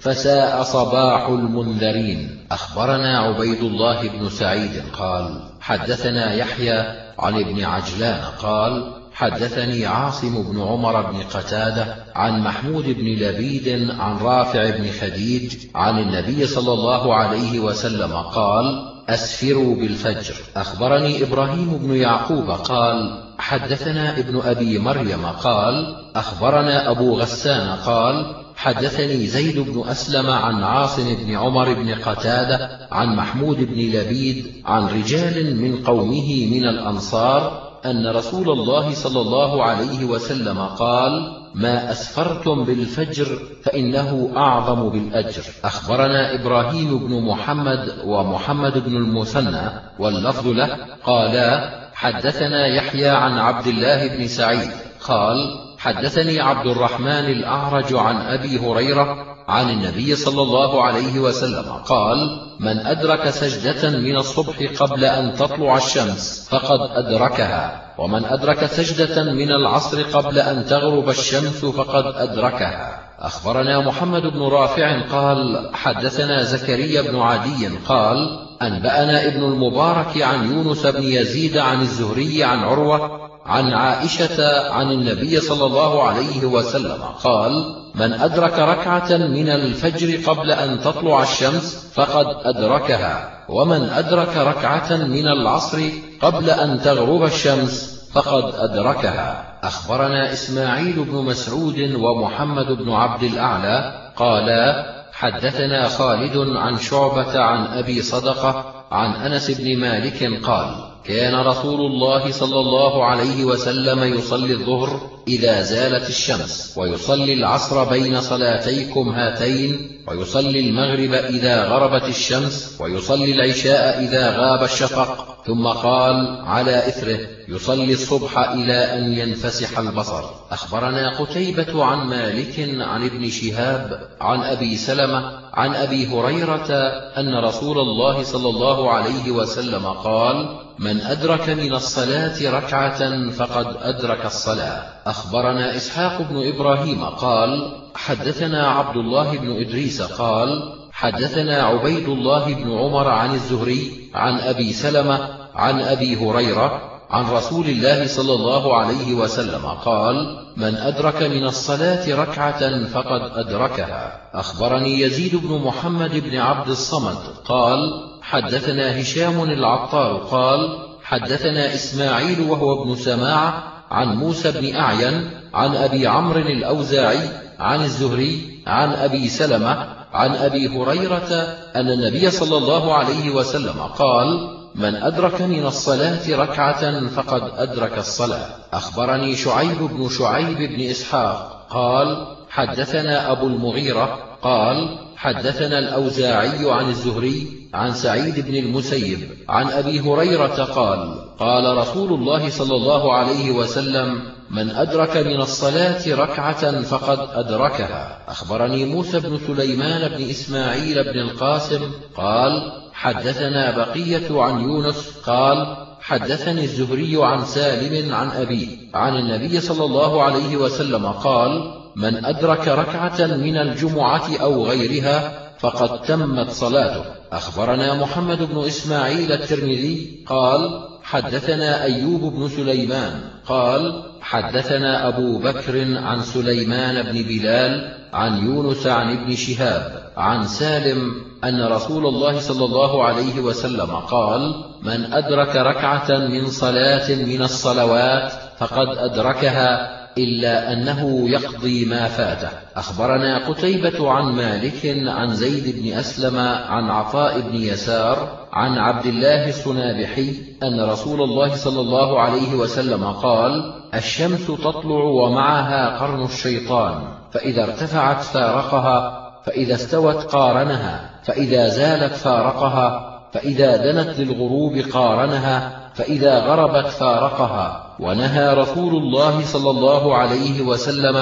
فساء صباح المنذرين. أخبرنا عبيد الله بن سعيد قال حدثنا يحيى عن ابن عجلان قال حدثني عاصم بن عمر بن قتادة عن محمود بن لبيد عن رافع بن خديج عن النبي صلى الله عليه وسلم قال أسفروا بالفجر. أخبرني إبراهيم بن يعقوب قال حدثنا ابن أبي مريم قال أخبرنا أبو غسان قال حدثني زيد بن أسلم عن عاصم بن عمر بن قتادة عن محمود بن لبيد عن رجال من قومه من الأنصار أن رسول الله صلى الله عليه وسلم قال ما أسفرتم بالفجر فإنه أعظم بالأجر. أخبرنا إبراهيم بن محمد ومحمد بن المثنى واللفظ له قالا حدثنا يحيى عن عبد الله بن سعيد قال حدثني عبد الرحمن الأعرج عن أبي هريرة عن النبي صلى الله عليه وسلم قال من أدرك سجدة من الصبح قبل أن تطلع الشمس فقد أدركها ومن أدرك سجدة من العصر قبل أن تغرب الشمس فقد أدركها. أخبرنا محمد بن رافع قال حدثنا زكريا بن عدي قال أنبأنا ابن المبارك عن يونس بن يزيد عن الزهري عن عروة عن عائشة عن النبي صلى الله عليه وسلم قال من أدرك ركعة من الفجر قبل أن تطلع الشمس فقد أدركها ومن أدرك ركعة من العصر قبل أن تغرب الشمس فقد أدركها. أخبرنا إسماعيل بن مسعود ومحمد بن عبد الأعلى قالا حدثنا خالد عن شعبة عن أبي صدقة عن أنس بن مالك قال كان رسول الله صلى الله عليه وسلم يصلي الظهر إذا زالت الشمس ويصلي العصر بين صلاتيكم هاتين ويصلي المغرب إذا غربت الشمس ويصلي العشاء إذا غاب الشفق. ثم قال على إثره يصلي الصبح إلى أن ينفسح البصر. أخبرنا قتيبة عن مالك عن ابن شهاب عن أبي سلمة عن أبي هريرة أن رسول الله صلى الله عليه وسلم قال من أدرك من الصلاة ركعة فقد أدرك الصلاة. أخبرنا إسحاق بن إبراهيم قال حدثنا عبد الله بن إدريس قال حدثنا عبيد الله بن عمر عن الزهري عن أبي سلمة عن أبي هريرة عن رسول الله صلى الله عليه وسلم قال من أدرك من الصلاة ركعة فقد أدركها. أخبرني يزيد بن محمد بن عبد الصمد قال حدثنا هشام العطار قال حدثنا إسماعيل وهو ابن سماع عن موسى بن أعين عن أبي عمرو الأوزاعي عن الزهري عن أبي سلمة عن أبي هريرة أن النبي صلى الله عليه وسلم قال من أدرك من الصلاة ركعة فقد أدرك الصلاة. أخبرني شعيب بن شعيب بن إسحاق قال حدثنا أبو المغيرة قال حدثنا الأوزاعي عن الزهري عن سعيد بن المسيب عن أبي هريرة قال قال رسول الله صلى الله عليه وسلم من أدرك من الصلاة ركعة فقد أدركها. أخبرني موسى بن سليمان بن إسماعيل بن القاسم قال حدثنا بقية عن يونس قال حدثني الزهري عن سالم عن أبيه عن النبي صلى الله عليه وسلم قال من أدرك ركعة من الجمعة أو غيرها فقد تمت صلاته. أخبرنا محمد بن إسماعيل الترمذي قال حدثنا أيوب بن سليمان قال حدثنا أبو بكر عن سليمان بن بلال عن يونس عن ابن شهاب عن سالم أن رسول الله صلى الله عليه وسلم قال من أدرك ركعة من صلاة من الصلوات فقد أدركها إلا أنه يقضي ما فاته. أخبرنا قتيبة عن مالك عن زيد بن أسلم عن عطاء بن يسار عن عبد الله الصنابحي أن رسول الله صلى الله عليه وسلم قال الشمس تطلع ومعها قرن الشيطان فإذا ارتفعت فارقها فإذا استوت قارنها فإذا زالت فارقها فإذا دنت للغروب قارنها فإذا غربت فارقها. ونهى رسول الله صلى الله عليه وسلم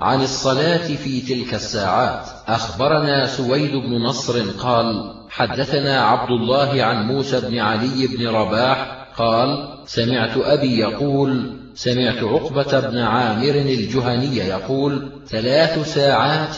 عن الصلاة في تلك الساعات. أخبرنا سويد بن نصر قال حدثنا عبد الله عن موسى بن علي بن رباح قال سمعت أبي يقول سمعت عقبة بن عامر الجهني يقول ثلاث ساعات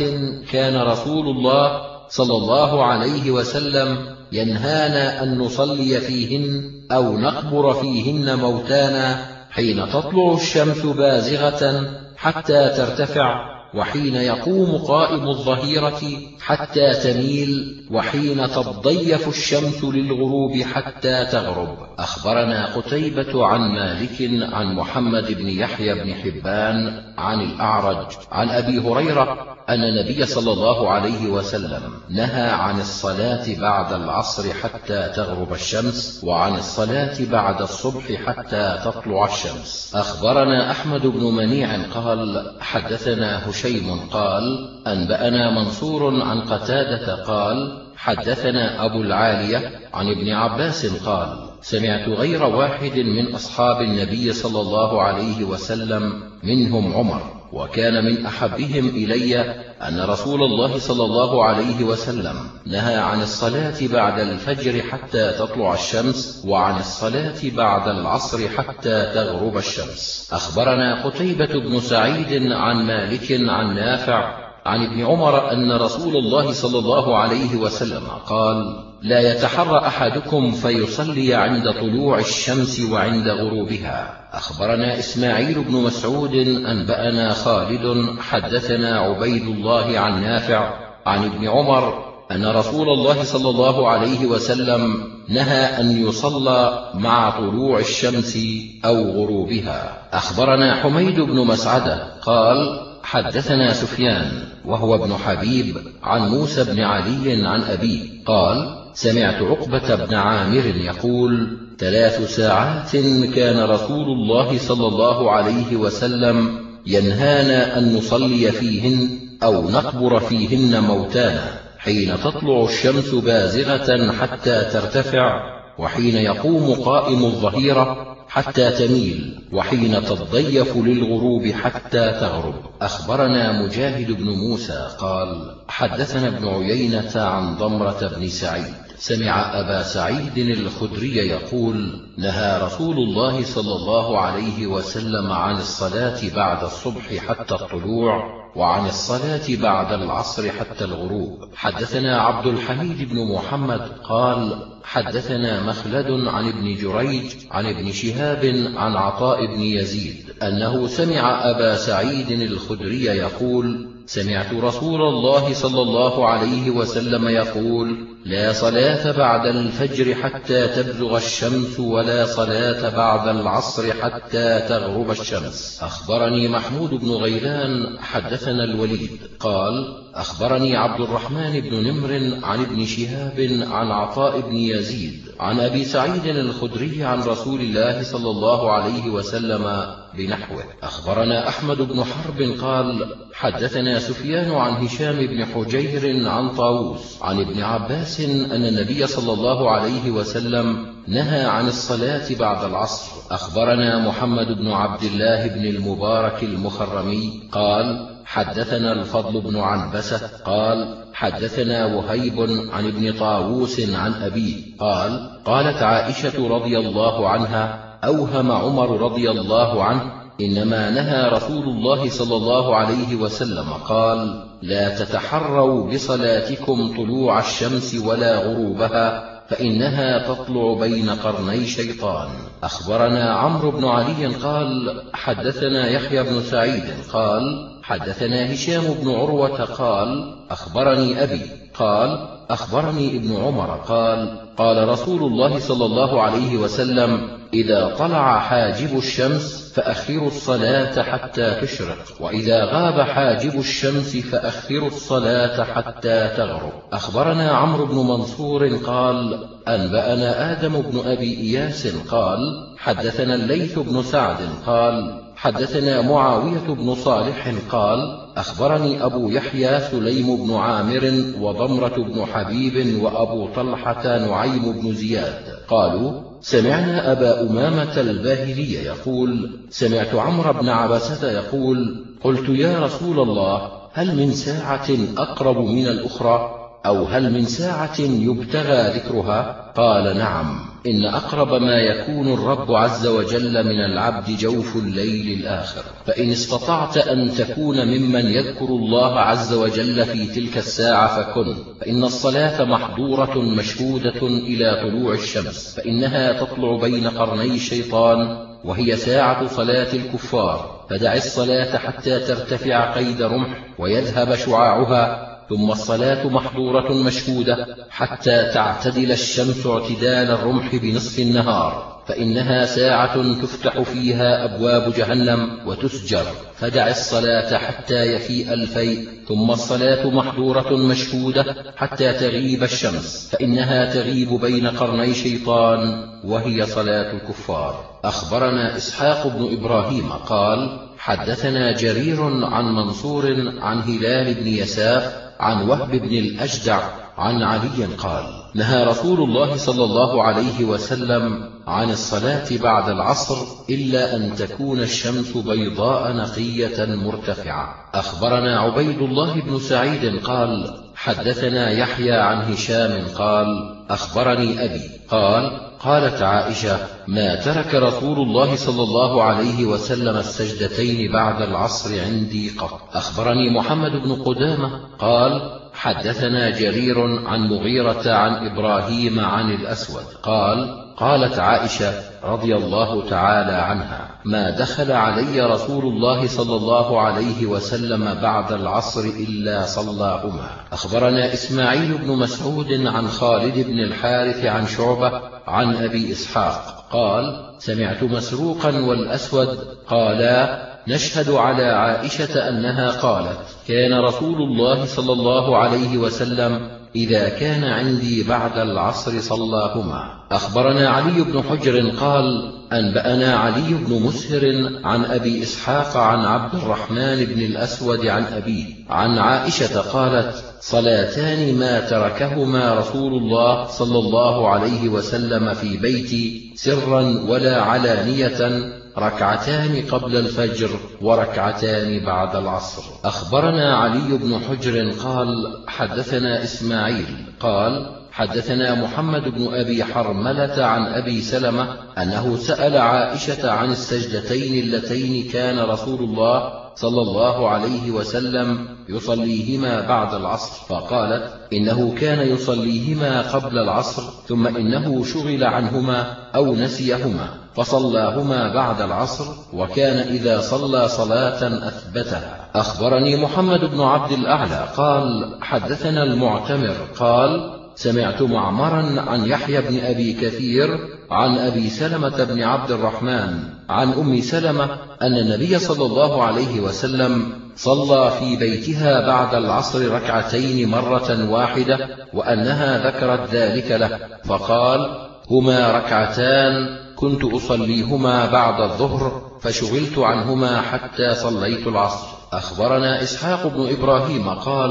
كان رسول الله صلى الله عليه وسلم ينهانا أن نصلي فيهن أو نقبر فيهن موتانا حين تطلع الشمس بازغة حتى ترتفع وحين يقوم قائم الظهيرة حتى تميل وحين تضيف الشمس للغروب حتى تغرب. أخبرنا قتيبة عن مالك عن محمد بن يحيى بن حبان عن الأعرج عن أبي هريرة أن النبي صلى الله عليه وسلم نهى عن الصلاة بعد العصر حتى تغرب الشمس وعن الصلاة بعد الصبح حتى تطلع الشمس. أخبرنا أحمد بن منيع قال حدثنا هشيم قال أنبأنا منصور عن قتادة قال حدثنا أبو العالية عن ابن عباس قال سمعت غير واحد من أصحاب النبي صلى الله عليه وسلم منهم عمر. وكان من أحبهم إلي أن رسول الله صلى الله عليه وسلم نهى عن الصلاة بعد الفجر حتى تطلع الشمس وعن الصلاة بعد العصر حتى تغرب الشمس. أخبرنا قتيبة بن سعيد عن مالك عن نافع عن ابن عمر أن رسول الله صلى الله عليه وسلم قال لا يتحرى أحدكم فيصلي عند طلوع الشمس وعند غروبها. أخبرنا إسماعيل بن مسعود أنبأنا خالد حدثنا عبيد الله عن نافع عن ابن عمر أن رسول الله صلى الله عليه وسلم نهى أن يصلى مع طلوع الشمس أو غروبها. أخبرنا حميد بن مسعدة قال حدثنا سفيان وهو ابن حبيب عن موسى بن علي عن أبيه قال سمعت عقبة بن عامر يقول ثلاث ساعات كان رسول الله صلى الله عليه وسلم ينهانا أن نصلي فيهن أو نقبر فيهن موتانا حين تطلع الشمس بازغة حتى ترتفع وحين يقوم قائم الظهيرة حتى تميل وحين تضيف للغروب حتى تغرب. أخبرنا مجاهد بن موسى قال حدثنا ابن عيينة عن ضمرة بن سعيد. سمع أبا سعيد الخدري يقول نهى رسول الله صلى الله عليه وسلم عن الصلاة بعد الصبح حتى الطلوع وعن الصلاة بعد العصر حتى الغروب. حدثنا عبد الحميد بن محمد قال حدثنا مخلد عن ابن جريج عن ابن شهاب عن عطاء بن يزيد أنه سمع أبا سعيد الخدري يقول سمعت رسول الله صلى الله عليه وسلم يقول لا صلاة بعد الفجر حتى تبلغ الشمس ولا صلاة بعد العصر حتى تغرب الشمس. أخبرني محمود بن غيلان حدثنا الوليد قال أخبرني عبد الرحمن بن نمر عن ابن شهاب عن عطاء بن يزيد عن أبي سعيد الخدري عن رسول الله صلى الله عليه وسلم بنحوه. أخبرنا أحمد بن حرب قال حدثنا سفيان عن هشام بن حجير عن طاووس عن ابن عباس أن النبي صلى الله عليه وسلم نهى عن الصلاة بعد العصر. أخبرنا محمد بن عبد الله بن المبارك المخرمي قال حدثنا الفضل بن عنبسة قال حدثنا وهيب عن ابن طاووس عن أبيه قال قالت عائشة رضي الله عنها أوهم عمر رضي الله عنه إنما نهى رسول الله صلى الله عليه وسلم قال لا تتحروا بصلاتكم طلوع الشمس ولا غروبها فإنها تطلع بين قرني شيطان. أخبرنا عمرو بن علي قال حدثنا يحيى بن سعيد قال حدثنا هشام بن عروة قال أخبرني أبي قال أخبرني ابن عمر قال قال رسول الله صلى الله عليه وسلم إذا طلع حاجب الشمس فأخروا الصلاة حتى تشرق وإذا غاب حاجب الشمس فأخروا الصلاة حتى تغرب. أخبرنا عمرو بن منصور قال أنبأنا آدم بن أبي إياس قال حدثنا الليث بن سعد قال حدثنا معاوية بن صالح قال أخبرني أبو يحيى سليم بن عامر وضمرة بن حبيب وأبو طلحة نعيم بن زياد قالوا سمعنا أبا أمامة الباهلي يقول سمعت عمرو بن عبسة يقول قلت يا رسول الله هل من ساعة أقرب من الأخرى؟ أو هل من ساعة يبتغى ذكرها؟ قال نعم. إن أقرب ما يكون الرب عز وجل من العبد جوف الليل الآخر. فإن استطعت أن تكون ممن يذكر الله عز وجل في تلك الساعة فكن. فإن الصلاة محظورة مشهودة إلى طلوع الشمس. فإنها تطلع بين قرني الشيطان وهي ساعة صلاة الكفار. فدع الصلاة حتى ترتفع قيد رمح ويذهب شعاعها. ثم الصلاة محظورة مشهودة حتى تعتدل الشمس اعتدال الرمح بنصف النهار فإنها ساعة تفتح فيها أبواب جهنم وتسجر. فدع الصلاة حتى يفيء الفيء ثم الصلاة محظورة مشهودة حتى تغيب الشمس فإنها تغيب بين قرني شيطان وهي صلاة الكفار. أخبرنا إسحاق بن إبراهيم قال حدثنا جرير عن منصور عن هلال بن يساف عن وهب بن الأجدع عن علي قال نهى رسول الله صلى الله عليه وسلم عن الصلاة بعد العصر إلا أن تكون الشمس بيضاء نقية مرتفعة. أخبرنا عبيد الله بن سعيد قال حدثنا يحيى عن هشام قال أخبرني أبي قال قالت عائشة ما ترك رسول الله صلى الله عليه وسلم السجدتين بعد العصر عندي قط. أخبرني محمد بن قدامة قال حدثنا جرير عن مغيرة عن إبراهيم عن الأسود قال قالت عائشة رضي الله تعالى عنها ما دخل علي رسول الله صلى الله عليه وسلم بعد العصر إلا صلاهما أخبرنا إسماعيل بن مسعود عن خالد بن الحارث عن شعبة عن أبي إسحاق قال سمعت مسروقا والأسود قالا نشهد على عائشة أنها قالت كان رسول الله صلى الله عليه وسلم إذا كان عندي بعد العصر صلاهما. أخبرنا علي بن حجر قال أنبأنا علي بن مسهر عن أبي إسحاق عن عبد الرحمن بن الأسود عن أبيه. عن عائشة قالت صلاتان ما تركهما رسول الله صلى الله عليه وسلم في بيتي سرا ولا علانية ركعتان قبل الفجر وركعتان بعد العصر. أخبرنا علي بن حجر قال حدثنا إسماعيل قال حدثنا محمد بن أبي حرملة عن أبي سلمة أنه سأل عائشة عن السجدتين اللتين كان رسول الله صلى الله عليه وسلم يصليهما بعد العصر. فقالت إنه كان يصليهما قبل العصر ثم إنه شغل عنهما أو نسيهما. فصلاهما بعد العصر وكان إذا صلى صلاة أثبتها أخبرني محمد بن عبد الأعلى قال حدثنا المعتمر قال سمعت معمرا عن يحيى بن أبي كثير عن أبي سلمة بن عبد الرحمن عن أم سلمة أن النبي صلى الله عليه وسلم صلى في بيتها بعد العصر ركعتين مرة واحدة وأنها ذكرت ذلك له فقال هما ركعتان كنت أصليهما بعد الظهر فشغلت عنهما حتى صليت العصر. أخبرنا إسحاق بن إبراهيم قال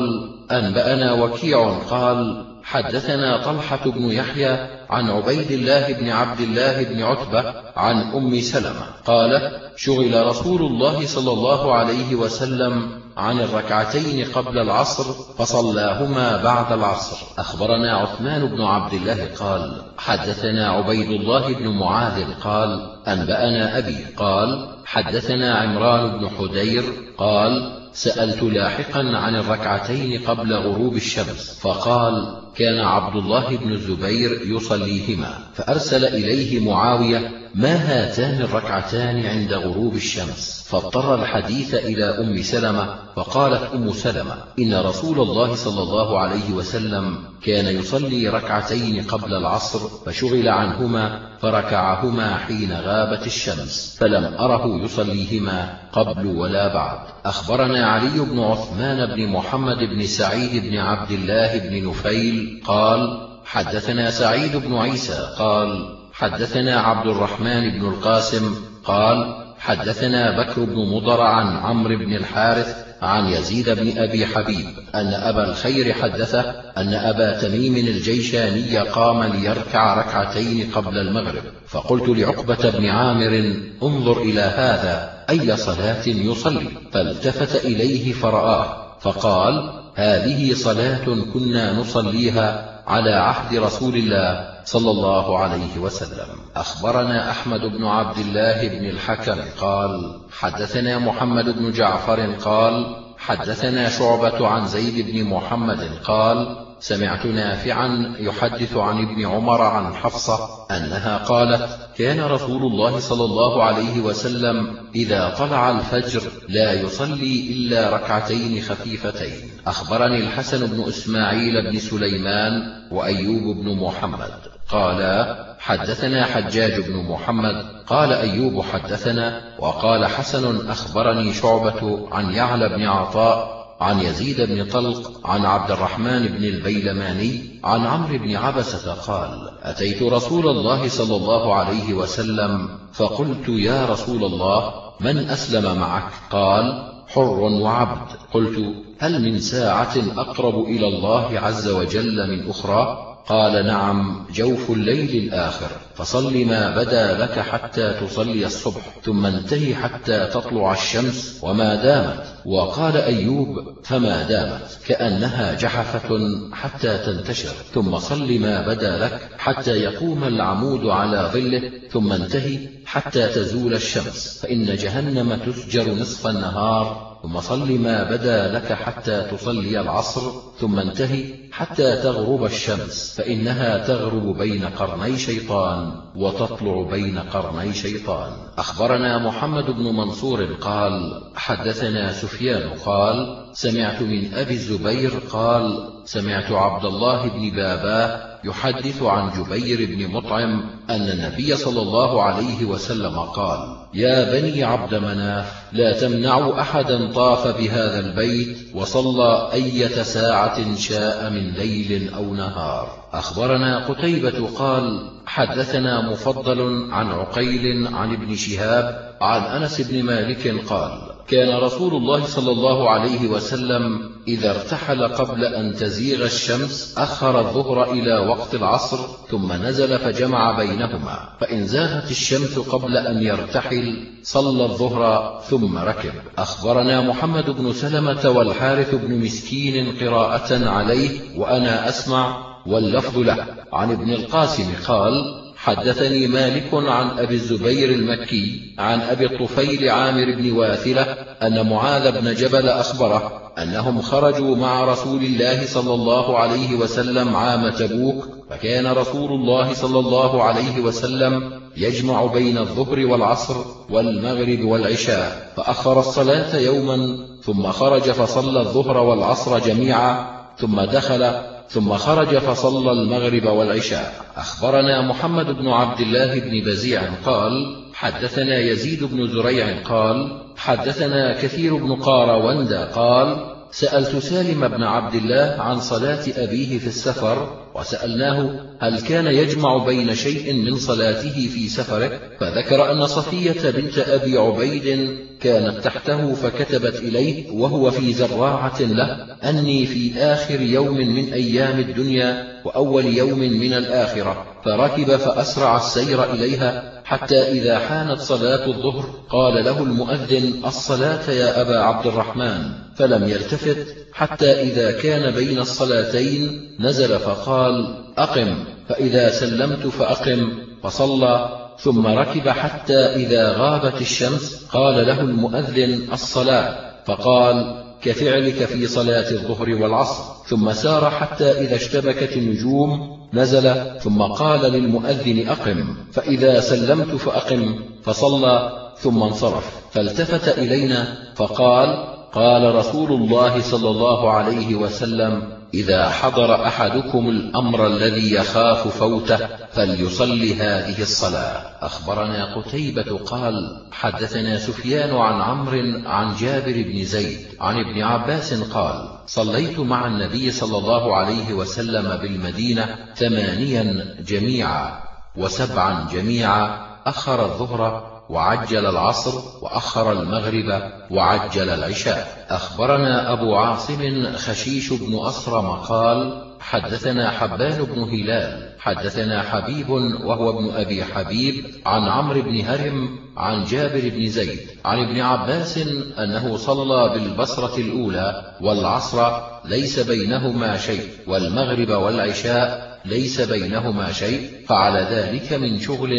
أنبأنا وكيع قال حدثنا طلحة بن يحيى عن عبيد الله بن عبد الله بن عتبة عن أم سلمة قال شغل رسول الله صلى الله عليه وسلم عن الركعتين قبل العصر فصلاهما بعد العصر. أخبرنا عثمان بن عبد الله قال حدثنا عبيد الله بن معاذ قال أنبأنا أبي قال حدثنا عمران بن حدير قال سألت لاحقا عن الركعتين قبل غروب الشمس فقال كان عبد الله بن الزبير يصليهما فأرسل إليه معاوية ما هاتان الركعتان عند غروب الشمس؟ فاضطر الحديث إلى أم سلمة فقالت أم سلمة إن رسول الله صلى الله عليه وسلم كان يصلي ركعتين قبل العصر فشغل عنهما فركعهما حين غابت الشمس فلم أره يصليهما قبل ولا بعد. أخبرنا علي بن عثمان بن محمد بن سعيد بن عبد الله بن نفيل قال حدثنا سعيد بن عيسى قال حدثنا عبد الرحمن بن القاسم قال حدثنا بكر بن مضر عن عمرو بن الحارث عن يزيد بن أبي حبيب أن أبا الخير حدثه أن أبا تميم الجيشاني قام ليركع ركعتين قبل المغرب فقلت لعقبة بن عامر انظر إلى هذا أي صلاة يصلي؟ فالتفت إليه فرآه فقال هذه صلاة كنا نصليها على عهد رسول الله صلى الله عليه وسلم. أخبرنا أحمد بن عبد الله بن الحكم قال حدثنا محمد بن جعفر قال حدثنا شعبة عن زيد بن محمد قال سمعت نافعا يحدث عن ابن عمر عن حفصة أنها قالت كان رسول الله صلى الله عليه وسلم إذا طلع الفجر لا يصلي إلا ركعتين خفيفتين. أخبرني الحسن بن إسماعيل بن سليمان وأيوب بن محمد. قالا حدثنا حجاج بن محمد. قال أيوب حدثنا وقال حسن أخبرني شعبة عن يعلى بن عطاء عن يزيد بن طلق عن عبد الرحمن بن البيلماني عن عمرو بن عبسة قال أتيت رسول الله صلى الله عليه وسلم فقلت يا رسول الله من أسلم معك؟ قال حر وعبد. قلت هل من ساعة أقرب إلى الله عز وجل من أخرى؟ قال نعم جوف الليل الآخر فصل ما بدا لك حتى تصلي الصبح ثم انتهي حتى تطلع الشمس وما دامت. وقال أيوب فما دامت كأنها جحفة حتى تنتشر ثم صل ما بدا لك حتى يقوم العمود على ظله ثم انتهي حتى تزول الشمس فإن جهنم تسجر نصف النهار. ثم صل ما بدا لك حتى تصلي العصر ثم انتهي حتى تغرب الشمس فإنها تغرب بين قرني شيطان وتطلع بين قرني شيطان. أخبرنا محمد بن منصور قال حدثنا سفيان قال سمعت من أبي الزبير قال سمعت عبد الله بن بابا يحدث عن جبير بن مطعم أن النبي صلى الله عليه وسلم قال يا بني عبد مناف لا تمنعوا أحدا طاف بهذا البيت وصلى أية ساعة شاء من ليل أو نهار. أخبرنا قتيبة قال حدثنا مفضل عن عقيل عن ابن شهاب عن أنس بن مالك قال كان رسول الله صلى الله عليه وسلم إذا ارتحل قبل أن تزيغ الشمس أخر الظهر إلى وقت العصر ثم نزل فجمع بينهما فإن زاغت الشمس قبل أن يرتحل صلى الظهر ثم ركب. أخبرنا محمد بن سلمة والحارث بن مسكين قراءة عليه وأنا أسمع واللفظ له. عن ابن القاسم قال حدثني مالك عن أبي الزبير المكي عن أبي الطفيل عامر بن واثلة أن معاذ بن جبل أخبره أنهم خرجوا مع رسول الله صلى الله عليه وسلم عام تبوك فكان رسول الله صلى الله عليه وسلم يجمع بين الظهر والعصر والمغرب والعشاء فأخر الصلاة يوما ثم خرج فصلى الظهر والعصر جميعا ثم دخل ثم خرج فصلى المغرب والعشاء. أخبرنا محمد بن عبد الله بن بزيع قال حدثنا يزيد بن زريع قال حدثنا كثير بن قاروند قال سألت سالم بن عبد الله عن صلاة أبيه في السفر وسألناه هل كان يجمع بين شيء من صلاته في سفره؟ فذكر أن صفية بنت أبي عبيد كانت تحته فكتبت إليه وهو في زراعة له أني في آخر يوم من أيام الدنيا وأول يوم من الآخرة فركب فأسرع السير إليها حتى إذا حانت صلاة الظهر قال له المؤذن الصلاة يا أبا عبد الرحمن فلم يلتفت حتى إذا كان بين الصلاتين نزل فقال أقم فإذا سلمت فأقم فصلى ثم ركب حتى إذا غابت الشمس قال له المؤذن الصلاة فقال كفعلك في صلاة الظهر والعصر. ثم سار حتى إذا اشتبكت النجوم نزل ثم قال للمؤذن أقم. فإذا سلمت فأقم. فصلى ثم انصرف. فالتفت إلينا فقال قال رسول الله صلى الله عليه وسلم إذا حضر أحدكم الأمر الذي يخاف فوته فليصل هذه الصلاة. أخبرنا قتيبة قال حدثنا سفيان عن عمرو عن جابر بن زيد عن ابن عباس قال صليت مع النبي صلى الله عليه وسلم بالمدينة ثمانيا جميعا وسبعا جميعا أخر الظهر وعجل العصر وأخر المغرب وعجل العشاء. أخبرنا أبو عاصم خشيش بن أصرم قال حدثنا حبان بن هلال حدثنا حبيب وهو ابن أبي حبيب عن عمرو بن هرم عن جابر بن زيد عن ابن عباس أنه صلى بالبصرة الأولى والعصر ليس بينهما شيء والمغرب والعشاء ليس بينهما شيء فعلى ذلك من شغل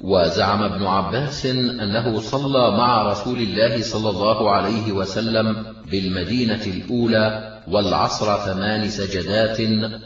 وزعم ابن عباس أنه صلى مع رسول الله صلى الله عليه وسلم بالمدينة الأولى والعصر ثمان سجدات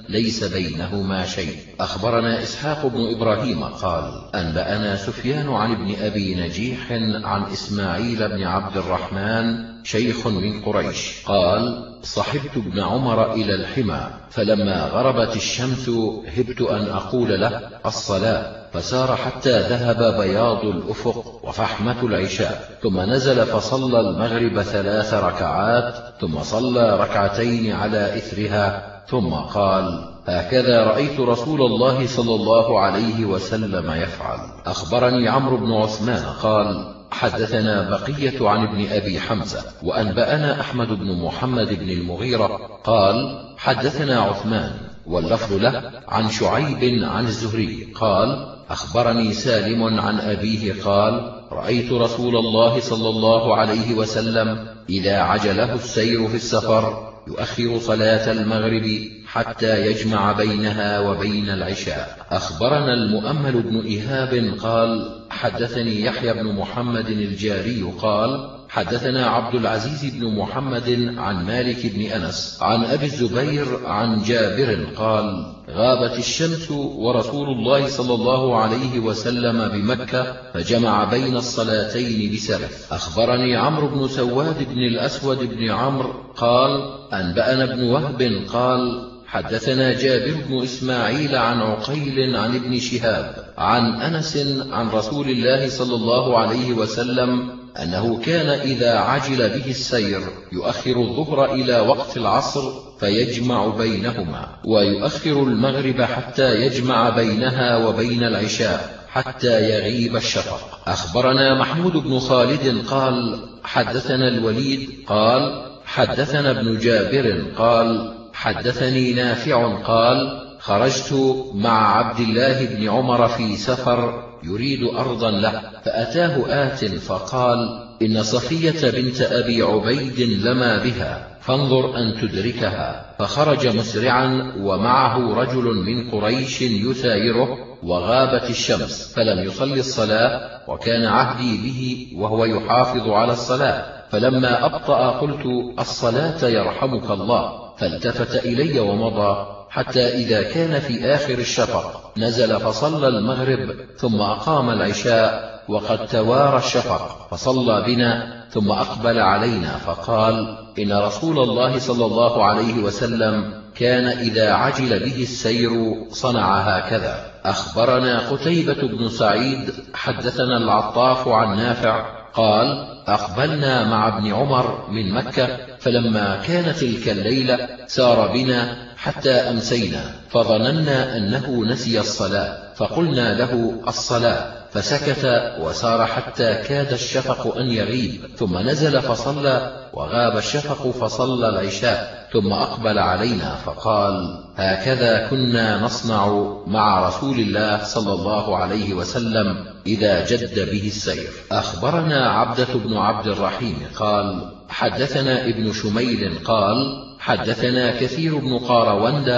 ليس بينهما شيء. أخبرنا إسحاق بن إبراهيم قال أنبأنا سفيان عن ابن أبي نجيح عن إسماعيل بن عبد الرحمن شيخ من قريش قال صحبت ابن عمر إلى الحمى فلما غربت الشمس هبت أن أقول له الصلاة فسار حتى ذهب بياض الأفق وفحمة العشاء ثم نزل فصلى المغرب ثلاث ركعات ثم صلى ركعتين على إثرها ثم قال هكذا رأيت رسول الله صلى الله عليه وسلم يفعل. أخبرني عمرو بن عثمان قال حدثنا بقية عن ابن أبي حمزة وأنبأنا أحمد بن محمد بن المغيرة قال حدثنا عثمان واللفظ له عن شعيب عن الزهري قال أخبرني سالم عن أبيه قال رأيت رسول الله صلى الله عليه وسلم إذا عجله السير في السفر يؤخر صلاة المغرب حتى يجمع بينها وبين العشاء. أخبرنا المؤمل بن إيهاب قال حدثني يحيى بن محمد الجاري قال حدثنا عبد العزيز بن محمد عن مالك بن أنس عن أبي الزبير عن جابر قال غابت الشمس ورسول الله صلى الله عليه وسلم بمكة فجمع بين الصلاتين بسرف أخبرني عمرو بن سواد بن الأسود بن عمرو قال أنبأنا ابن وهب قال حدثنا جابر بن إسماعيل عن عقيل عن ابن شهاب عن أنس عن رسول الله صلى الله عليه وسلم أنه كان إذا عجل به السير يؤخر الظهر إلى وقت العصر فيجمع بينهما ويؤخر المغرب حتى يجمع بينها وبين العشاء حتى يغيب الشفق. أخبرنا محمود بن خالد قال حدثنا الوليد قال حدثنا ابن جابر قال حدثني نافع قال خرجت مع عبد الله بن عمر في سفر يريد أرضا له. فأتاه آت فقال إن صفية بنت أبي عبيد لما بها فانظر أن تدركها. فخرج مسرعا ومعه رجل من قريش يثايره وغابت الشمس فلم يصل الصلاة وكان عهدي به وهو يحافظ على الصلاة. فلما أبطأ قلت الصلاة يرحمك الله. فالتفت إلي ومضى حتى إذا كان في آخر الشفق نزل فصلى المغرب ثم أقام العشاء وقد توارى الشفق فصلى بنا ثم أقبل علينا فقال إن رسول الله صلى الله عليه وسلم كان إذا عجل به السير صنع هكذا أخبرنا قتيبة بن سعيد حدثنا العطاف عن نافع قال أقبلنا مع ابن عمر من مكة فلما كانت تلك الليلة سار بنا حتى أمسينا فظننا أنه نسي الصلاة فقلنا له الصلاة فسكت وسار حتى كاد الشفق أن يغيب ثم نزل فصلى وغاب الشفق فصلى العشاء ثم أقبل علينا فقال هكذا كنا نصنع مع رسول الله صلى الله عليه وسلم إذا جد به السير. أخبرنا عبدة بن عبد الرحيم قال حدثنا ابن شميل قال حدثنا كثير بن قاروند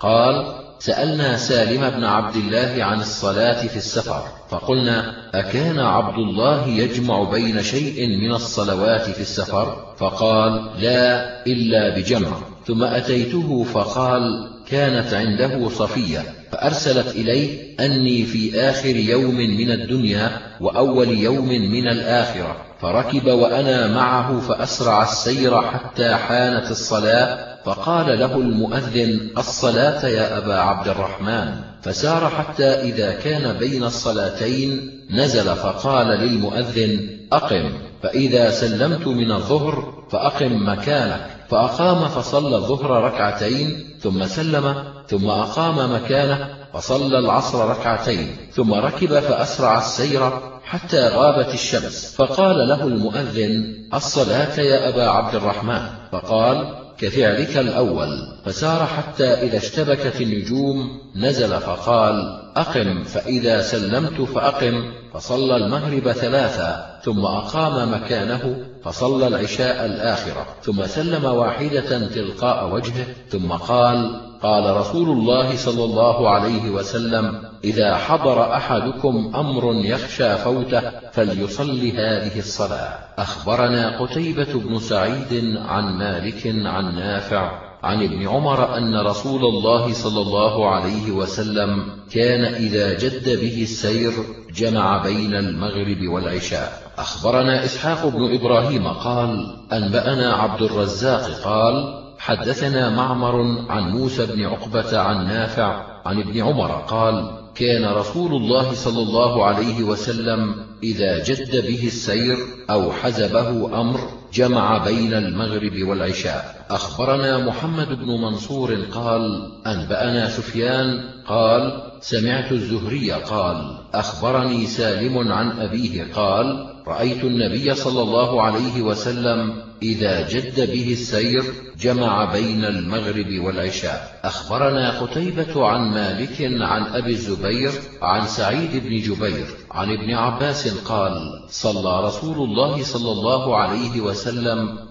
قال سألنا سالم بن عبد الله عن الصلاة في السفر فقلنا أكان عبد الله يجمع بين شيء من الصلوات في السفر؟ فقال لا إلا بجمع. ثم أتيته فقال كانت عنده صفية فأرسلت إليه أني في آخر يوم من الدنيا وأول يوم من الآخرة. فركب وأنا معه فأسرع السير حتى حانت الصلاة فقال له المؤذن الصلاة يا أبا عبد الرحمن. فسار حتى إذا كان بين الصلاتين نزل فقال للمؤذن أقم. فإذا سلمت من الظهر فأقم مكانك. فأقام فصلى الظهر ركعتين ثم سلم ثم أقام مكانه فصلى العصر ركعتين ثم ركب فأسرع السير حتى غابت الشمس. فقال له المؤذن الصلاة يا أبا عبد الرحمن. فقال كفعلك الأول. فسار حتى إذا اشتبكت النجوم نزل فقال أقم فإذا سلمت فأقم. فصلى المغرب ثلاثا ثم أقام مكانه فصلى العشاء الآخرة ثم سلم واحدة تلقاء وجهه ثم قال قال رسول الله صلى الله عليه وسلم إذا حضر أحدكم أمر يخشى فوته فليصل هذه الصلاة. أخبرنا قتيبة بن سعيد عن مالك عن نافع عن ابن عمر أن رسول الله صلى الله عليه وسلم كان إذا جد به السير جمع بين المغرب والعشاء. أخبرنا إسحاق بن إبراهيم قال أنبأنا عبد الرزاق قال حدثنا معمر عن موسى بن عقبة عن نافع عن ابن عمر قال كان رسول الله صلى الله عليه وسلم إذا جد به السير أو حزبه أمر جمع بين المغرب والعشاء. أخبرنا محمد بن منصور قال أنبأنا سفيان قال سمعت الزهري قال أخبرني سالم عن أبيه قال رأيت النبي صلى الله عليه وسلم إذا جد به السير جمع بين المغرب والعشاء. أخبرنا قتيبة عن مالك عن أبي الزبير عن سعيد بن جبير عن ابن عباس قال صلى رسول الله صلى الله عليه وسلم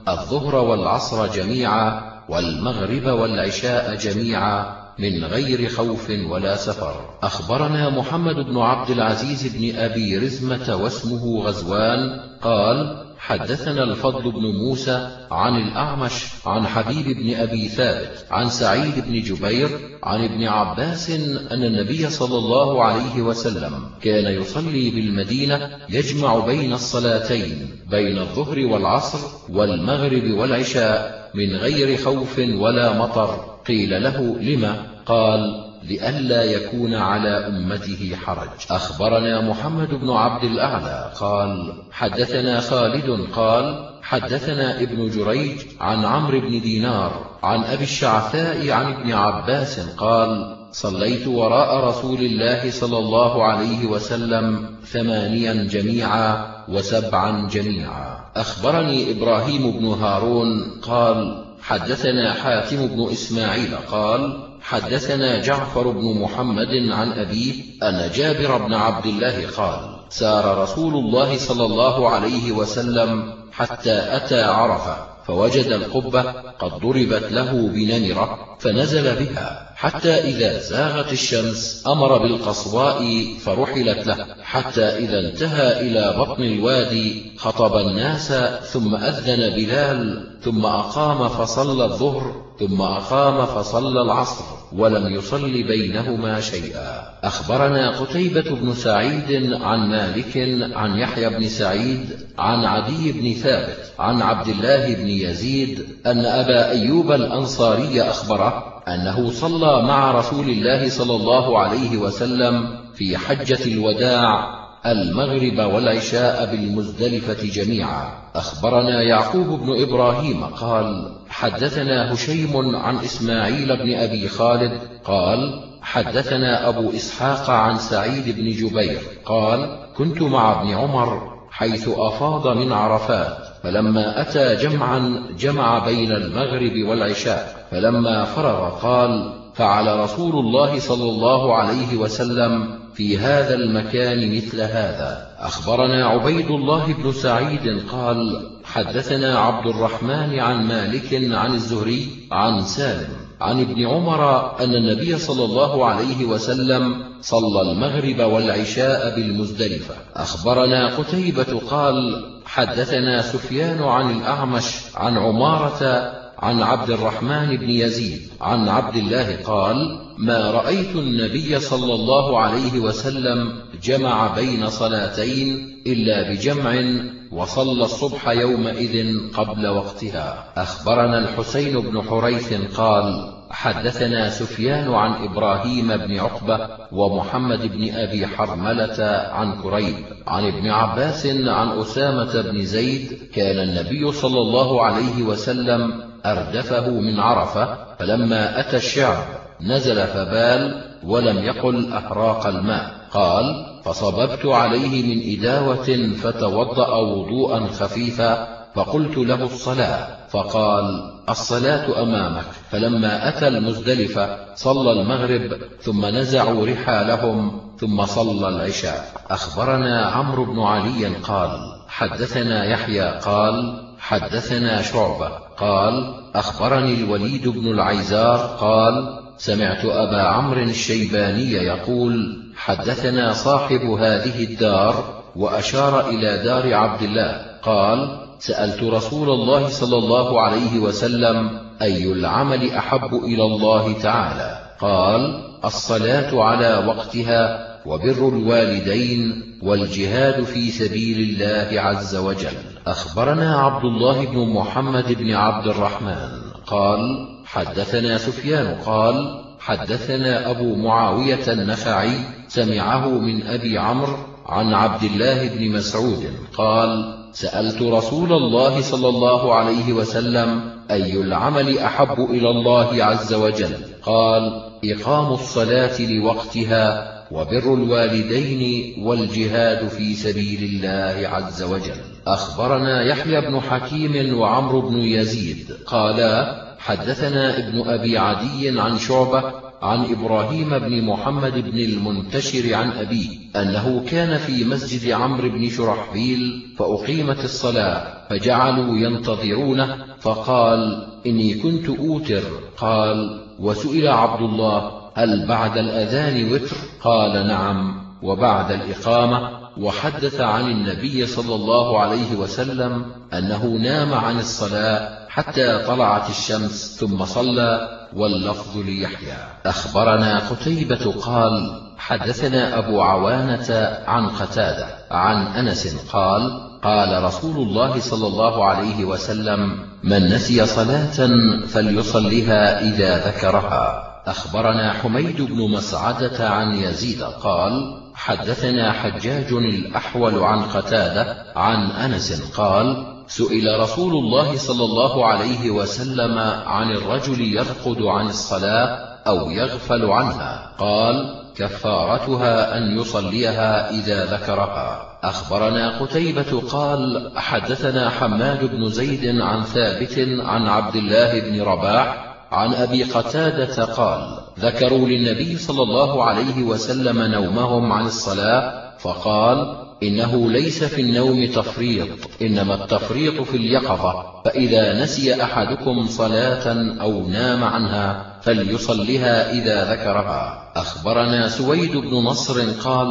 الظهر والعصر جميعا والمغرب والعشاء جميعا من غير خوف ولا سفر. أخبرنا محمد بن عبد العزيز بن أبي رزمة واسمه غزوان قال حدثنا الفضل بن موسى عن الأعمش عن حبيب بن أبي ثابت عن سعيد بن جبير عن ابن عباس أن النبي صلى الله عليه وسلم كان يصلي بالمدينة يجمع بين الصلاتين بين الظهر والعصر والمغرب والعشاء من غير خوف ولا مطر. قيل له لما؟ قال لئلا يكون على أمته حرج. أخبرنا محمد بن عبد الأعلى قال حدثنا خالد قال حدثنا ابن جريج عن عمرو بن دينار عن أبي الشعثاء عن ابن عباس قال صليت وراء رسول الله صلى الله عليه وسلم ثمانيا جميعا وسبعا جميعا. أخبرني إبراهيم بن هارون قال حدثنا حاتم بن إسماعيل قال حدثنا جعفر بن محمد عن أبيه أن جابر بن عبد الله قال سار رسول الله صلى الله عليه وسلم حتى أتى عرفة فوجد القبة قد ضربت له بنمرة فنزل بها حتى إذا زاغت الشمس أمر بالقصواء فرحلت له حتى إذا انتهى إلى بطن الوادي خطب الناس ثم أذن بلال ثم أقام فصلى الظهر ثم أقام فصلى العصر ولم يصل بينهما شيئا. أخبرنا قتيبة بن سعيد عن مالك عن يحيى بن سعيد عن عدي بن ثابت عن عبد الله بن يزيد أن أبا أيوب الأنصاري أخبره أنه صلى مع رسول الله صلى الله عليه وسلم في حجة الوداع المغرب والعشاء بالمزدلفة جميعا. أخبرنا يعقوب بن إبراهيم قال حدثنا هشيم عن إسماعيل بن أبي خالد قال حدثنا أبو إسحاق عن سعيد بن جبير قال كنت مع ابن عمر حيث أفاض من عرفات فلما أتى جمعا جمع بين المغرب والعشاء فلما فرغ قال فعل رسول الله صلى الله عليه وسلم في هذا المكان مثل هذا. أخبرنا عبيد الله بن سعيد قال حدثنا عبد الرحمن عن مالك عن الزهري عن سالم عن ابن عمر أن النبي صلى الله عليه وسلم صلى المغرب والعشاء بالمزدلفة. أخبرنا قتيبة قال حدثنا سفيان عن الأعمش عن عمارة عن عبد الرحمن بن يزيد عن عبد الله قال ما رأيت النبي صلى الله عليه وسلم جمع بين صلاتين إلا بجمع وصلى الصبح يومئذ قبل وقتها. أخبرنا الحسين بن حريث قال حدثنا سفيان عن إبراهيم بن عقبة ومحمد بن أبي حرملة عن كريب. عن ابن عباس عن أسامة بن زيد كان النبي صلى الله عليه وسلم أردفه من عرفة فلما أتى الشعب نزل فبال ولم يقل أحراق الماء. قال فصببت عليه من إداوة فتوضأ وضوءا خفيفا فقلت له الصلاة. فقال الصلاة أمامك. فلما أتى المزدلفة صلى المغرب ثم نزعوا رحالهم ثم صلى العشاء. أخبرنا عمرو بن علي قال حدثنا يحيى قال حدثنا شعبة قال أخبرني الوليد بن العيزار قال سمعت أبا عمرو الشيباني يقول حدثنا صاحب هذه الدار وأشار إلى دار عبد الله. قال سألت رسول الله صلى الله عليه وسلم أي العمل أحب إلى الله تعالى؟ قال الصلاة على وقتها وبر الوالدين والجهاد في سبيل الله عز وجل. أخبرنا عبد الله بن محمد بن عبد الرحمن. قال حدثنا سفيان قال حدثنا أبو معاوية النخعي سمعه من أبي عمرو عن عبد الله بن مسعود قال سألت رسول الله صلى الله عليه وسلم أي العمل أحب إلى الله عز وجل؟ قال إقام الصلاة لوقتها وبر الوالدين والجهاد في سبيل الله عز وجل. أخبرنا يحيى بن حكيم وعمرو بن يزيد قالا حدثنا ابن أبي عدي عن شعبة عن إبراهيم بن محمد بن المنتشر عن أبيه أنه كان في مسجد عمرو بن شرحبيل فأقيمت الصلاة فجعلوا ينتظرونه فقال إني كنت أوتر قال وسئل عبد الله هل بعد الأذان وتر قال نعم وبعد الإقامة وحدث عن النبي صلى الله عليه وسلم أنه نام عن الصلاة حتى طلعت الشمس ثم صلى واللفظ ليحيى. أخبرنا قتيبة قال حدثنا أبو عوانة عن قتادة عن أنس قال قال رسول الله صلى الله عليه وسلم من نسي صلاة فليصلها إذا ذكرها. أخبرنا حميد بن مسعدة عن يزيد قال حدثنا حجاج الأحول عن قتادة عن أنس قال سئل رسول الله صلى الله عليه وسلم عن الرجل يرقد عن الصلاة أو يغفل عنها. قال كفارتها أن يصليها إذا ذكرها. أخبرنا قتيبة قال حدثنا حماد بن زيد عن ثابت عن عبد الله بن رباح عن أبي قتادة قال ذكروا للنبي صلى الله عليه وسلم نومهم عن الصلاة فقال إنه ليس في النوم تفريط إنما التفريط في اليقظة فإذا نسي أحدكم صلاة أو نام عنها فليصلها إذا ذكرها. أخبرنا سويد بن نصر قال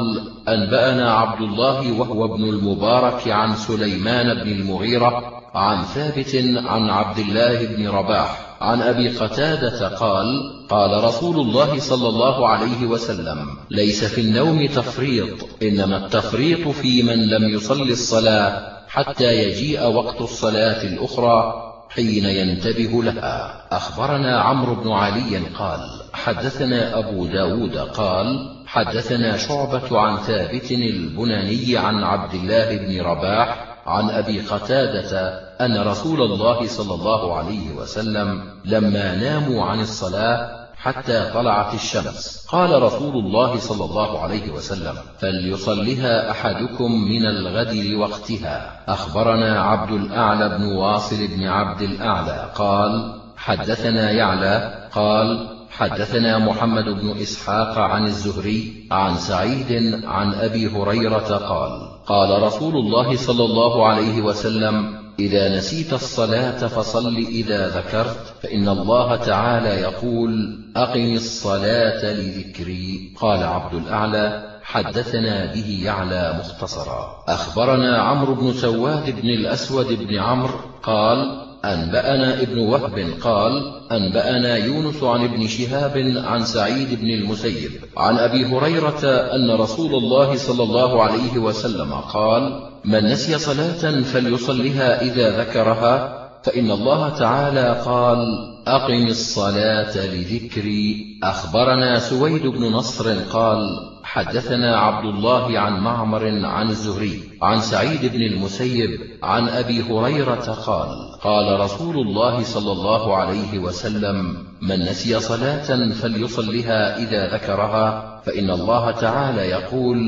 أنبأنا عبد الله وهو ابن المبارك عن سليمان بن المغيرة عن ثابت عن عبد الله بن رباح عن أبي قتادة قال قال رسول الله صلى الله عليه وسلم ليس في النوم تفريط إنما التفريط في من لم يصل الصلاة حتى يجيء وقت الصلاة الأخرى حين ينتبه لها. أخبرنا عمرو بن علي قال حدثنا أبو داود قال حدثنا شعبة عن ثابت البناني عن عبد الله بن رباح عن أبي قتادة أن رسول الله صلى الله عليه وسلم لما ناموا عن الصلاة حتى طلعت الشمس قال رسول الله صلى الله عليه وسلم فليصلها أحدكم من الغد لوقتها. أخبرنا عبد الأعلى بن واصل بن عبد الأعلى قال حدثنا يعلى. قال حدثنا محمد بن إسحاق عن الزهري عن سعيد عن أبي هريرة قال قال رسول الله صلى الله عليه وسلم إذا نسيت الصلاة فصل إذا ذكرت فإن الله تعالى يقول أقم الصلاة لذكري قال عبد الأعلى حدثنا به يعلى مختصرا. أخبرنا عمرو بن سواد بن الأسود بن عمرو قال أنبأنا ابن وهب قال أنبأنا يونس عن ابن شهاب عن سعيد بن المسيب عن أبي هريرة أن رسول الله صلى الله عليه وسلم قال من نسي صلاة فليصلها إذا ذكرها فإن الله تعالى قال أقم الصلاة لذكري. أخبرنا سويد بن نصر قال حدثنا عبد الله عن معمر عن الزهري عن سعيد بن المسيب عن أبي هريرة قال قال رسول الله صلى الله عليه وسلم من نسي صلاة فليصلها إذا ذكرها فإن الله تعالى يقول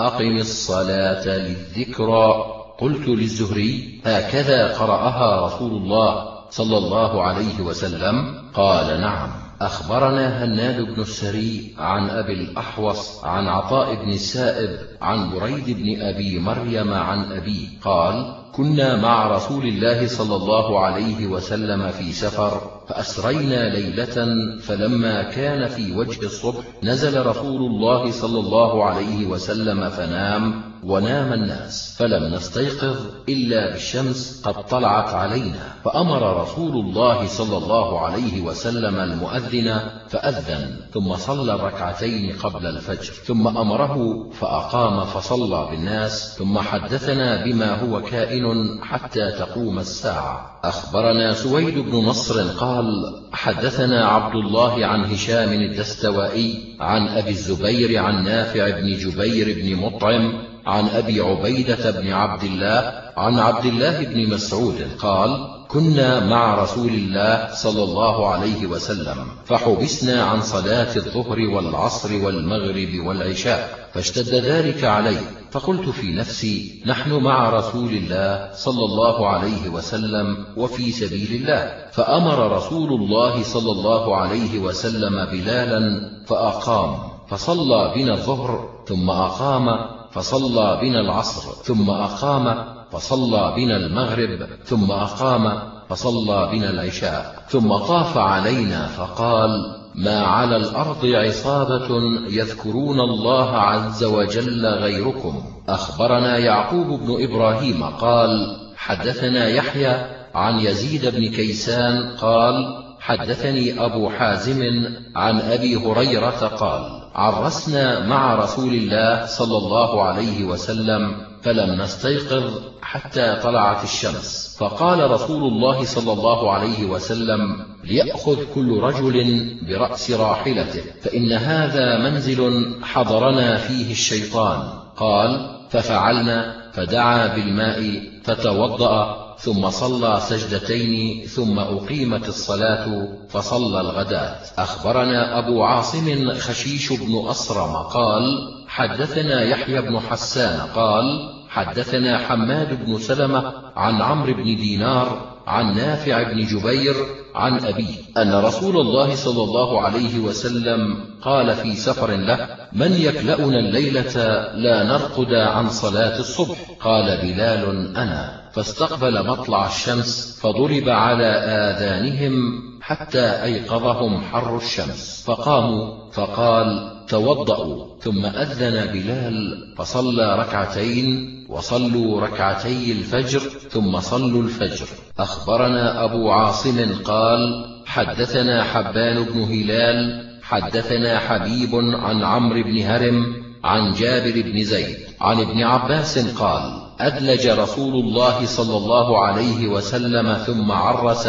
أقم الصلاة للذكرى قلت للزهري هكذا قرأها رسول الله صلى الله عليه وسلم قال نعم أخبرنا هناد بن السري عن أبي الأحوص عن عطاء بن السائب عن بريد بن أبي مريم عن أبي قال كنا مع رسول الله صلى الله عليه وسلم في سفر فأسرينا ليلة فلما كان في وجه الصبح نزل رسول الله صلى الله عليه وسلم فنام ونام الناس فلم نستيقظ إلا بالشمس قد طلعت علينا. فأمر رسول الله صلى الله عليه وسلم المؤذن فأذن ثم صلى ركعتين قبل الفجر ثم أمره فأقام فصلى بالناس ثم حدثنا بما هو كائن حتى تقوم الساعة. أخبرنا سويد بن نصر قال حدثنا عبد الله عن هشام الدستوائي عن أبي الزبير عن نافع بن جبير بن مطعم عن أبي عبيدة بن عبد الله عن عبد الله بن مسعود قال كنا مع رسول الله صلى الله عليه وسلم فحبسنا عن صلاة الظهر والعصر والمغرب والعشاء فاشتد ذلك علي فقلت في نفسي نحن مع رسول الله صلى الله عليه وسلم وفي سبيل الله فأمر رسول الله صلى الله عليه وسلم بلالا فأقام فصلى بنا الظهر ثم أقام فصلى بنا العصر ثم أقام فصلى بنا المغرب ثم أقام فصلى بنا العشاء ثم طاف علينا فقال ما على الأرض عصابة يذكرون الله عز وجل غيركم. أخبرنا يعقوب بن إبراهيم قال حدثنا يحيى عن يزيد بن كيسان قال حدثني أبو حازم عن أبي هريرة قال عرسنا مع رسول الله صلى الله عليه وسلم فلم نستيقظ حتى طلعت الشمس. فقال رسول الله صلى الله عليه وسلم ليأخذ كل رجل برأس راحلته فإن هذا منزل حضرنا فيه الشيطان. قال ففعلنا فدعا بالماء فتوضأ ثم صلى سجدتين ثم أقيمت الصلاة فصلى الغداة. أخبرنا أبو عاصم خشيش بن أصرم قال حدثنا يحيى بن حسان قال حدثنا حماد بن سلمة عن عمرو بن دينار عن نافع بن جبير عن أبيه أن رسول الله صلى الله عليه وسلم قال في سفر له من يكلأنا الليلة لا نرقد عن صلاة الصبح. قال بلال أنا. فاستقبل مطلع الشمس فضرب على آذانهم حتى أيقظهم حر الشمس. فقاموا فقال توضأوا. ثم أذن بلال فصلى ركعتين وصلوا ركعتي الفجر ثم صلوا الفجر. أخبرنا أبو عاصم قال حدثنا حبان بن هلال حدثنا حبيب عن عمرو بن هرم عن جابر بن زيد عن ابن عباس قال أدلج رسول الله صلى الله عليه وسلم ثم عرس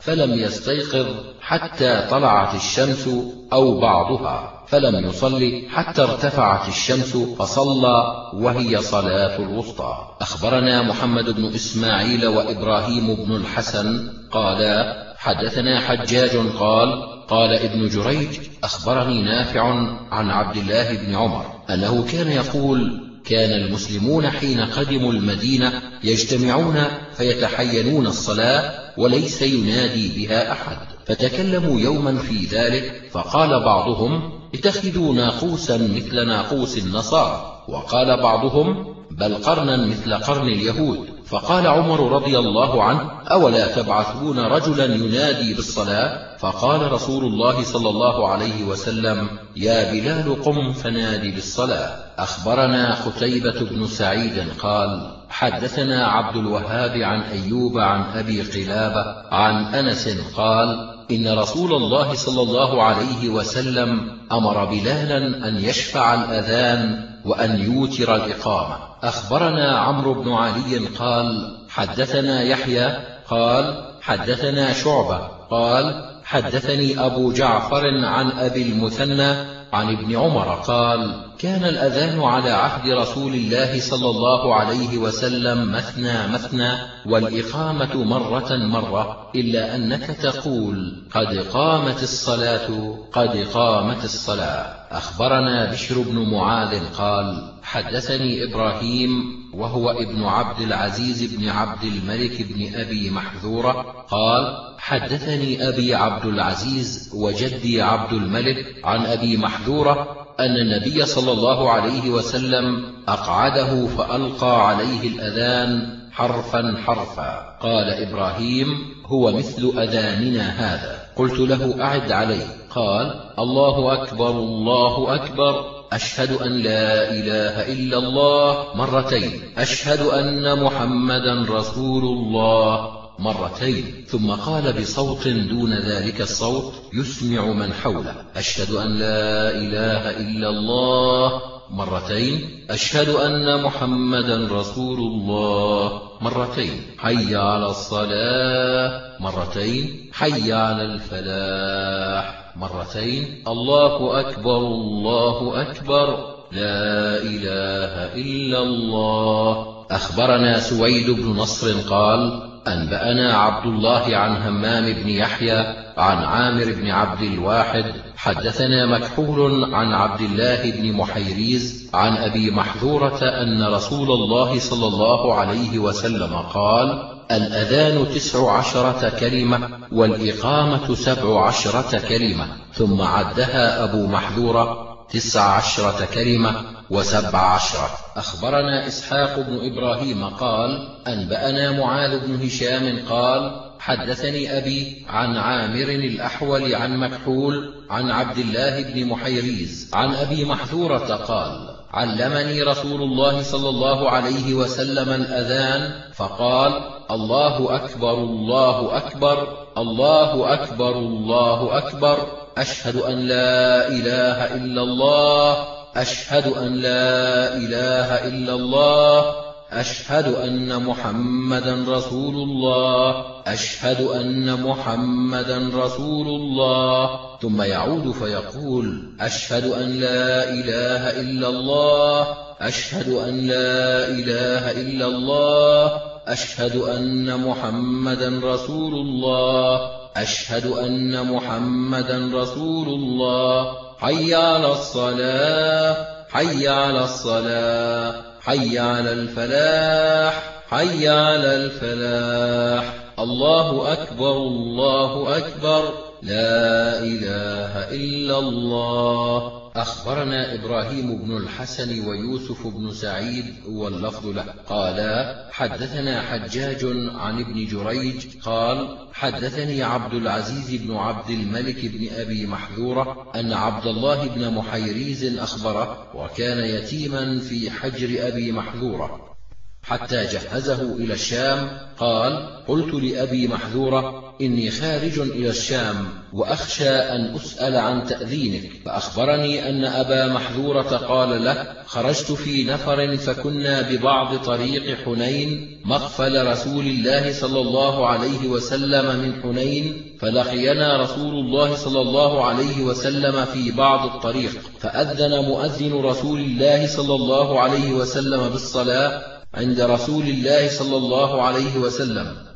فلم يستيقظ حتى طلعت الشمس أو بعضها. فلم يصل حتى ارتفعت الشمس فصلى وهي صلاة الوسطى. أخبرنا محمد بن إسماعيل وإبراهيم بن الحسن قالا حدثنا حجاج قال قال ابن جريج أخبرني نافع عن عبد الله بن عمر أنه كان يقول كان المسلمون حين قدموا المدينة يجتمعون فيتحينون الصلاة وليس ينادي بها أحد. فتكلموا يوما في ذلك فقال بعضهم اتخذوا ناقوسا مثل ناقوس النصارى. وقال بعضهم بل قرنا مثل قرن اليهود. فقال عمر رضي الله عنه أولا تبعثون رجلا ينادي بالصلاة؟ فقال رسول الله صلى الله عليه وسلم يا بلال قم فنادي بالصلاة. أخبرنا قتيبة بن سعيد قال حدثنا عبد الوهاب عن أيوب عن أبي قلابة عن أنس قال إن رسول الله صلى الله عليه وسلم أمر بلالا أن يشفع الأذان وأن يوتر الإقامة. أخبرنا عمرو بن علي قال حدثنا يحيى قال حدثنا شعبة قال حدثني أبو جعفر عن أبي المثنى عن ابن عمر قال كان الأذان على عهد رسول الله صلى الله عليه وسلم مثنى مثنى والإقامة مرة مرة إلا أنك تقول قد قامت الصلاة قد قامت الصلاة. أخبرنا بشر بن معاذ قال حدثني إبراهيم وهو ابن عبد العزيز بن عبد الملك بن أبي محذورة قال حدثني أبي عبد العزيز وجدي عبد الملك عن أبي محذورة أن النبي صلى الله عليه وسلم أقعده فألقى عليه الأذان حرفا حرفا. قال إبراهيم هو مثل أذاننا هذا. قلت له أعد عليه. قال الله أكبر الله أكبر. أشهد أن لا إله إلا الله. مرتين. أشهد أن محمدا رسول الله. مرتين. ثم قال بصوت دون ذلك الصوت يسمع من حوله. أشهد أن لا إله إلا الله. مرتين. أشهد أن محمدا رسول الله. مرتين. حي على الصلاة. مرتين. حي على الفلاح. مرتين. الله أكبر. الله أكبر. لا إله إلا الله. أخبرنا سويد بن نصر قال أنبأنا عبد الله عن همام بن يحيى عن عامر بن عبد الواحد حدثنا مكحول عن عبد الله بن محيريز عن أبي محذورة أن رسول الله صلى الله عليه وسلم قال الأذان تسع عشرة كلمة والإقامة سبع عشرة كلمة ثم عدها أبو محذورة تسع عشرة كلمة وسبع عشرة. أخبرنا إسحاق بن إبراهيم قال أنبأنا معاذ بن هشام قال حدثني أبي عن عامر الأحول عن مكحول عن عبد الله بن محيريز عن أبي محذورة قال علمني رسول الله صلى الله عليه وسلم الأذان فقال الله أكبر الله أكبر. الله أكبر الله أكبر. أشهد أن لا إله إلا الله. أشهد أن لا إله إلا الله. أشهد أن محمدا رسول الله. أشهد أن محمدا رسول الله. ثم يعود فيقول أشهد أن لا إله إلا الله. أشهد أن لا إله إلا الله أشهد أن محمدا رسول الله أشهد أن محمدا رسول الله. حي على الصلاة حي على الصلاة حي على الفلاح حي على الفلاح. الله أكبر الله أكبر. لا إله إلا الله. أخبرنا إبراهيم بن الحسن ويوسف بن سعيد واللفظ له. قالا حدثنا حجاج عن ابن جريج قال حدثني عبد العزيز بن عبد الملك بن أبي محذورة أن عبد الله بن محيريز أخبره وكان يتيما في حجر أبي محذورة. حتى جهزه إلى الشام قال قلت لأبي محذورة إني خارج إلى الشام وأخشى أن أسأل عن تأذينك. فأخبرني أن أبا محذورة قال له خرجت في نفر فكنا ببعض طريق حنين مغفل رسول الله صلى الله عليه وسلم من حنين فلقينا رسول الله صلى الله عليه وسلم في بعض الطريق. فأذن مؤذن رسول الله صلى الله عليه وسلم بالصلاة عند رسول الله صلى الله عليه وسلم.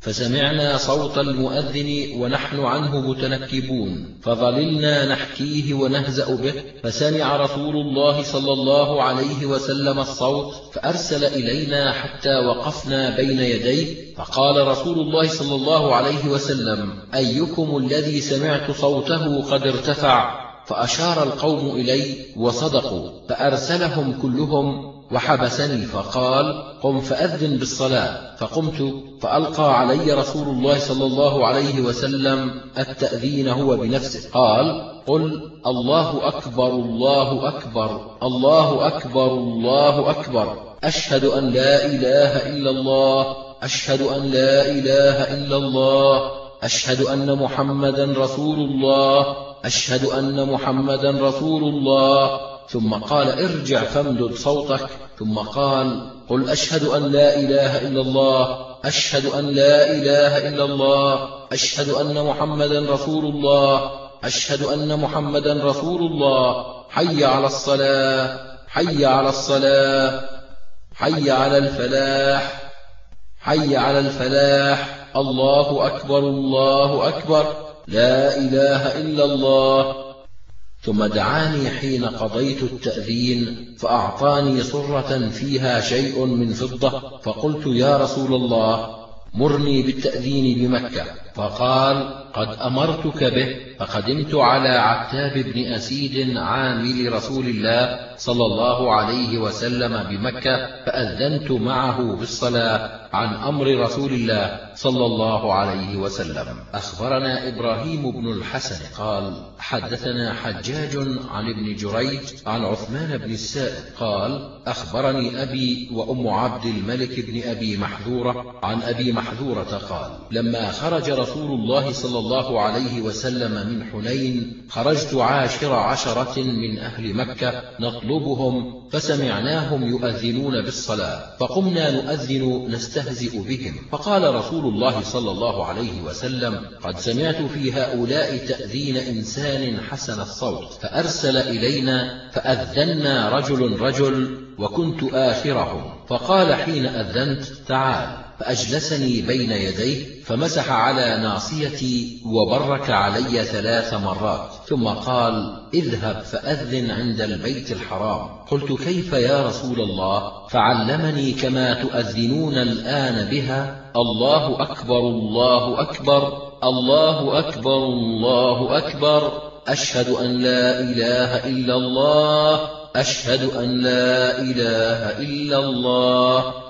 فسمعنا صوت المؤذن ونحن عنه متنكبون فظللنا نحكيه ونهزأ به فسمع رسول الله صلى الله عليه وسلم الصوت فأرسل إلينا حتى وقفنا بين يديه فقال رسول الله صلى الله عليه وسلم أيكم الذي سمعت صوته قد ارتفع؟ فأشار القوم إلي وصدقوا فأرسلهم كلهم وحبسني فقال قم فأذن بالصلاة. فقمت فألقى علي رسول الله صلى الله عليه وسلم التأذين هو بنفسه. قال قل الله أكبر الله أكبر الله أكبر الله أكبر. أشهد أن لا إله إلا الله أشهد أن لا إله إلا الله أشهد أن محمدا رسول الله أشهد أن محمدا رسول الله. ثم قال ارجع فامدد صوتك. ثم قال قل أشهد أن لا إله إلا الله. أشهد أن لا إله إلا الله. أشهد أن محمدا رسول الله. أشهد أن محمدا رسول الله. حي على الصلاة. حي على الصلاة. حي على الفلاح. حي على الفلاح. الله أكبر الله أكبر. لا إله إلا الله. ثم دعاني حين قضيت التأذين فأعطاني صرة فيها شيء من فضة فقلت يا رسول الله مرني بالتأذين بمكة. فقال قد أمرتك به فقدمت على عتاب بن أسيد عامل رسول الله صلى الله عليه وسلم بمكة فأذنت معه بالصلاة عن أمر رسول الله صلى الله عليه وسلم. أخبرنا إبراهيم بن الحسن قال حدثنا حجاج عن ابن جريج عن عثمان بن السائب قال أخبرني أبي وأم عبد الملك بن أبي محذورة عن أبي محذورة قال لما خرج رسول الله صلى الله عليه وسلم من حنين خرجت عاشر عشرة من أهل مكة نطلبهم فسمعناهم يؤذنون بالصلاة فقمنا نؤذن نستهزئ بهم. فقال رسول الله صلى الله عليه وسلم قد سمعت في هؤلاء تأذين إنسان حسن الصوت فأرسل إلينا فأذنا رجل رجل وكنت آخرهم. فقال حين أذنت تعال. فأجلسني بين يديه فمسح على ناصيتي وبرك علي ثلاث مرات. ثم قال اذهب فأذن عند البيت الحرام. قلت كيف يا رسول الله؟ فعلمني كما تؤذنون الآن بها. الله أكبر الله أكبر الله أكبر الله أكبر. أشهد أن لا إله إلا الله أشهد أن لا إله إلا الله.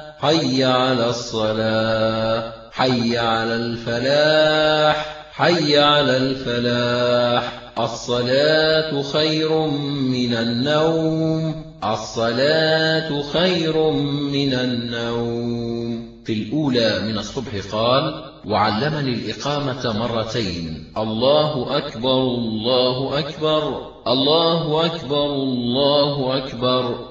حي على الصلاة حي على الفلاح حي على الفلاح. الصلاة خير من النوم الصلاة خير من النوم. في الأولى من الصبح قال وعلمني الإقامة مرتين. الله أكبر الله أكبر الله أكبر الله أكبر.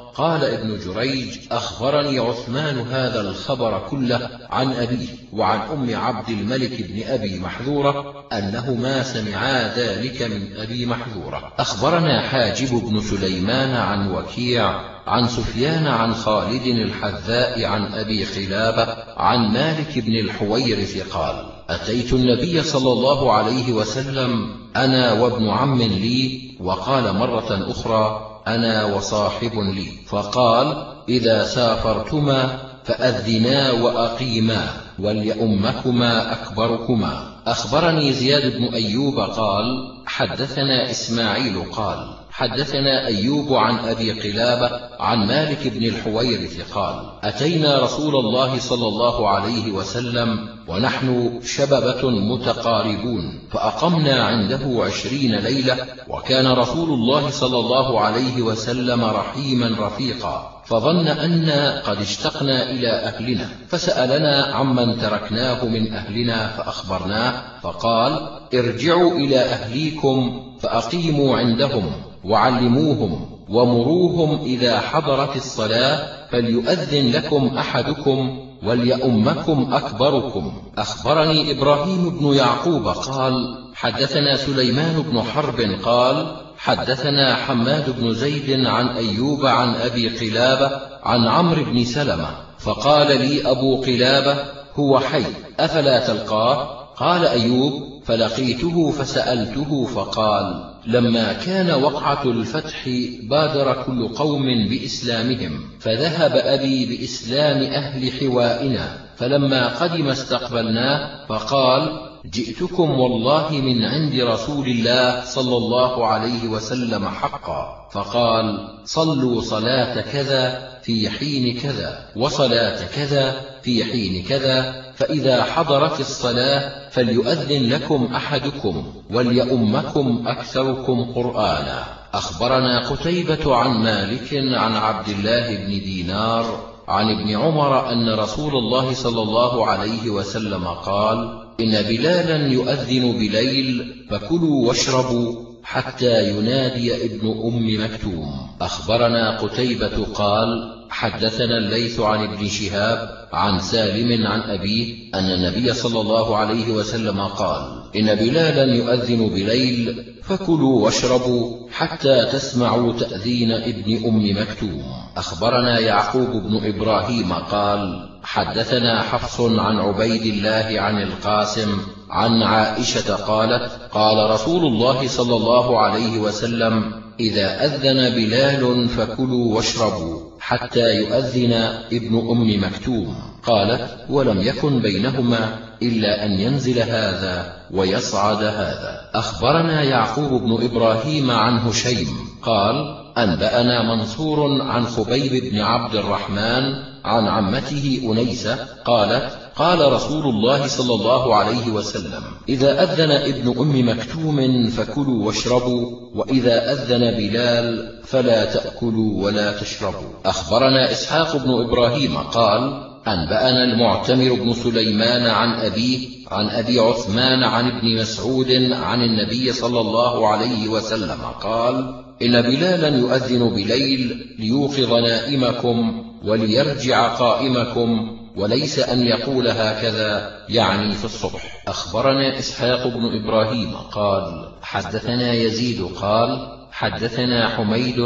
قال ابن جريج أخبرني عثمان هذا الخبر كله عن أبيه وعن أم عبد الملك بن أبي محذورة أنهما سمعا ذلك من أبي محذورة. أخبرنا حاجب بن سليمان عن وكيع عن سفيان عن خالد الحذاء عن أبي خلابة عن مالك بن الحويرث قال أتيت النبي صلى الله عليه وسلم أنا وابن عم لي وقال مرة أخرى أنا وصاحب لي. فقال إذا سافرتما فأذنا وأقيما وليؤمكما أكبركما. أخبرني زياد بن أيوب قال حدثنا إسماعيل قال حدثنا أيوب عن أبي قلابة عن مالك بن الحويرث قال أتينا رسول الله صلى الله عليه وسلم ونحن شببة متقاربون فأقمنا عنده عشرين ليلة وكان رسول الله صلى الله عليه وسلم رحيما رفيقا فظن أنا قد اشتقنا إلى أهلنا فسألنا عمن تركناه من أهلنا فأخبرناه فقال ارجعوا إلى أهليكم فأقيموا عندهم. وعلموهم ومروهم إذا حضرت الصلاة فليؤذن لكم أحدكم وليؤمكم أكبركم. أخبرني إبراهيم بن يعقوب قال حدثنا سليمان بن حرب قال حدثنا حماد بن زيد عن أيوب عن أبي قلابة عن عمرو بن سلمة فقال لي أبو قلابة هو حي أفلا تلقاه؟ قال أيوب فلقيته فسألته فقال لما كان وقعة الفتح بادر كل قوم بإسلامهم فذهب أبي بإسلام أهل حوائنا فلما قدم استقبلناه فقال جئتكم والله من عند رسول الله صلى الله عليه وسلم حقا. فقال صلوا صلاة كذا في حين كذا وصلاة كذا في حين كذا فإذا حضرت الصلاة فليؤذن لكم أحدكم وليؤمكم أكثركم قرآنا. أخبرنا قتيبة عن مالك عن عبد الله بن دينار عن ابن عمر أن رسول الله صلى الله عليه وسلم قال إن بلالا يؤذن بليل فكلوا واشربوا حتى ينادي ابن أم مكتوم. أخبرنا قتيبة قال حدثنا الليث عن ابن شهاب عن سالم عن أبيه أن النبي صلى الله عليه وسلم قال إن بلالا يؤذن بليل فكلوا واشربوا حتى تسمعوا تأذين ابن أم مكتوم. أخبرنا يعقوب بن إبراهيم قال حدثنا حفص عن عبيد الله عن القاسم عن عائشة قالت قال رسول الله صلى الله عليه وسلم إذا أذن بلال فكلوا واشربوا حتى يؤذن ابن أم مكتوم. قالت ولم يكن بينهما إلا أن ينزل هذا ويصعد هذا. أخبرنا يعقوب بن إبراهيم عن هشيم. قال أنبأنا منصور عن خبيب بن عبد الرحمن عن عمته أنيسة قالت قال رسول الله صلى الله عليه وسلم إذا أذن ابن أم مكتوم فكلوا واشربوا وإذا أذن بلال فلا تأكلوا ولا تشربوا. أخبرنا إسحاق بن إبراهيم قال أنبأنا المعتمر بن سليمان عن أبيه عن أبي عثمان عن ابن مسعود عن النبي صلى الله عليه وسلم قال إن بلالا يؤذن بليل ليوقظ نائمكم وليرجع قائمكم وليس أن يقول هكذا يعني في الصبح. أخبرنا إسحاق بن إبراهيم قال حدثنا يزيد قال حدثنا حميد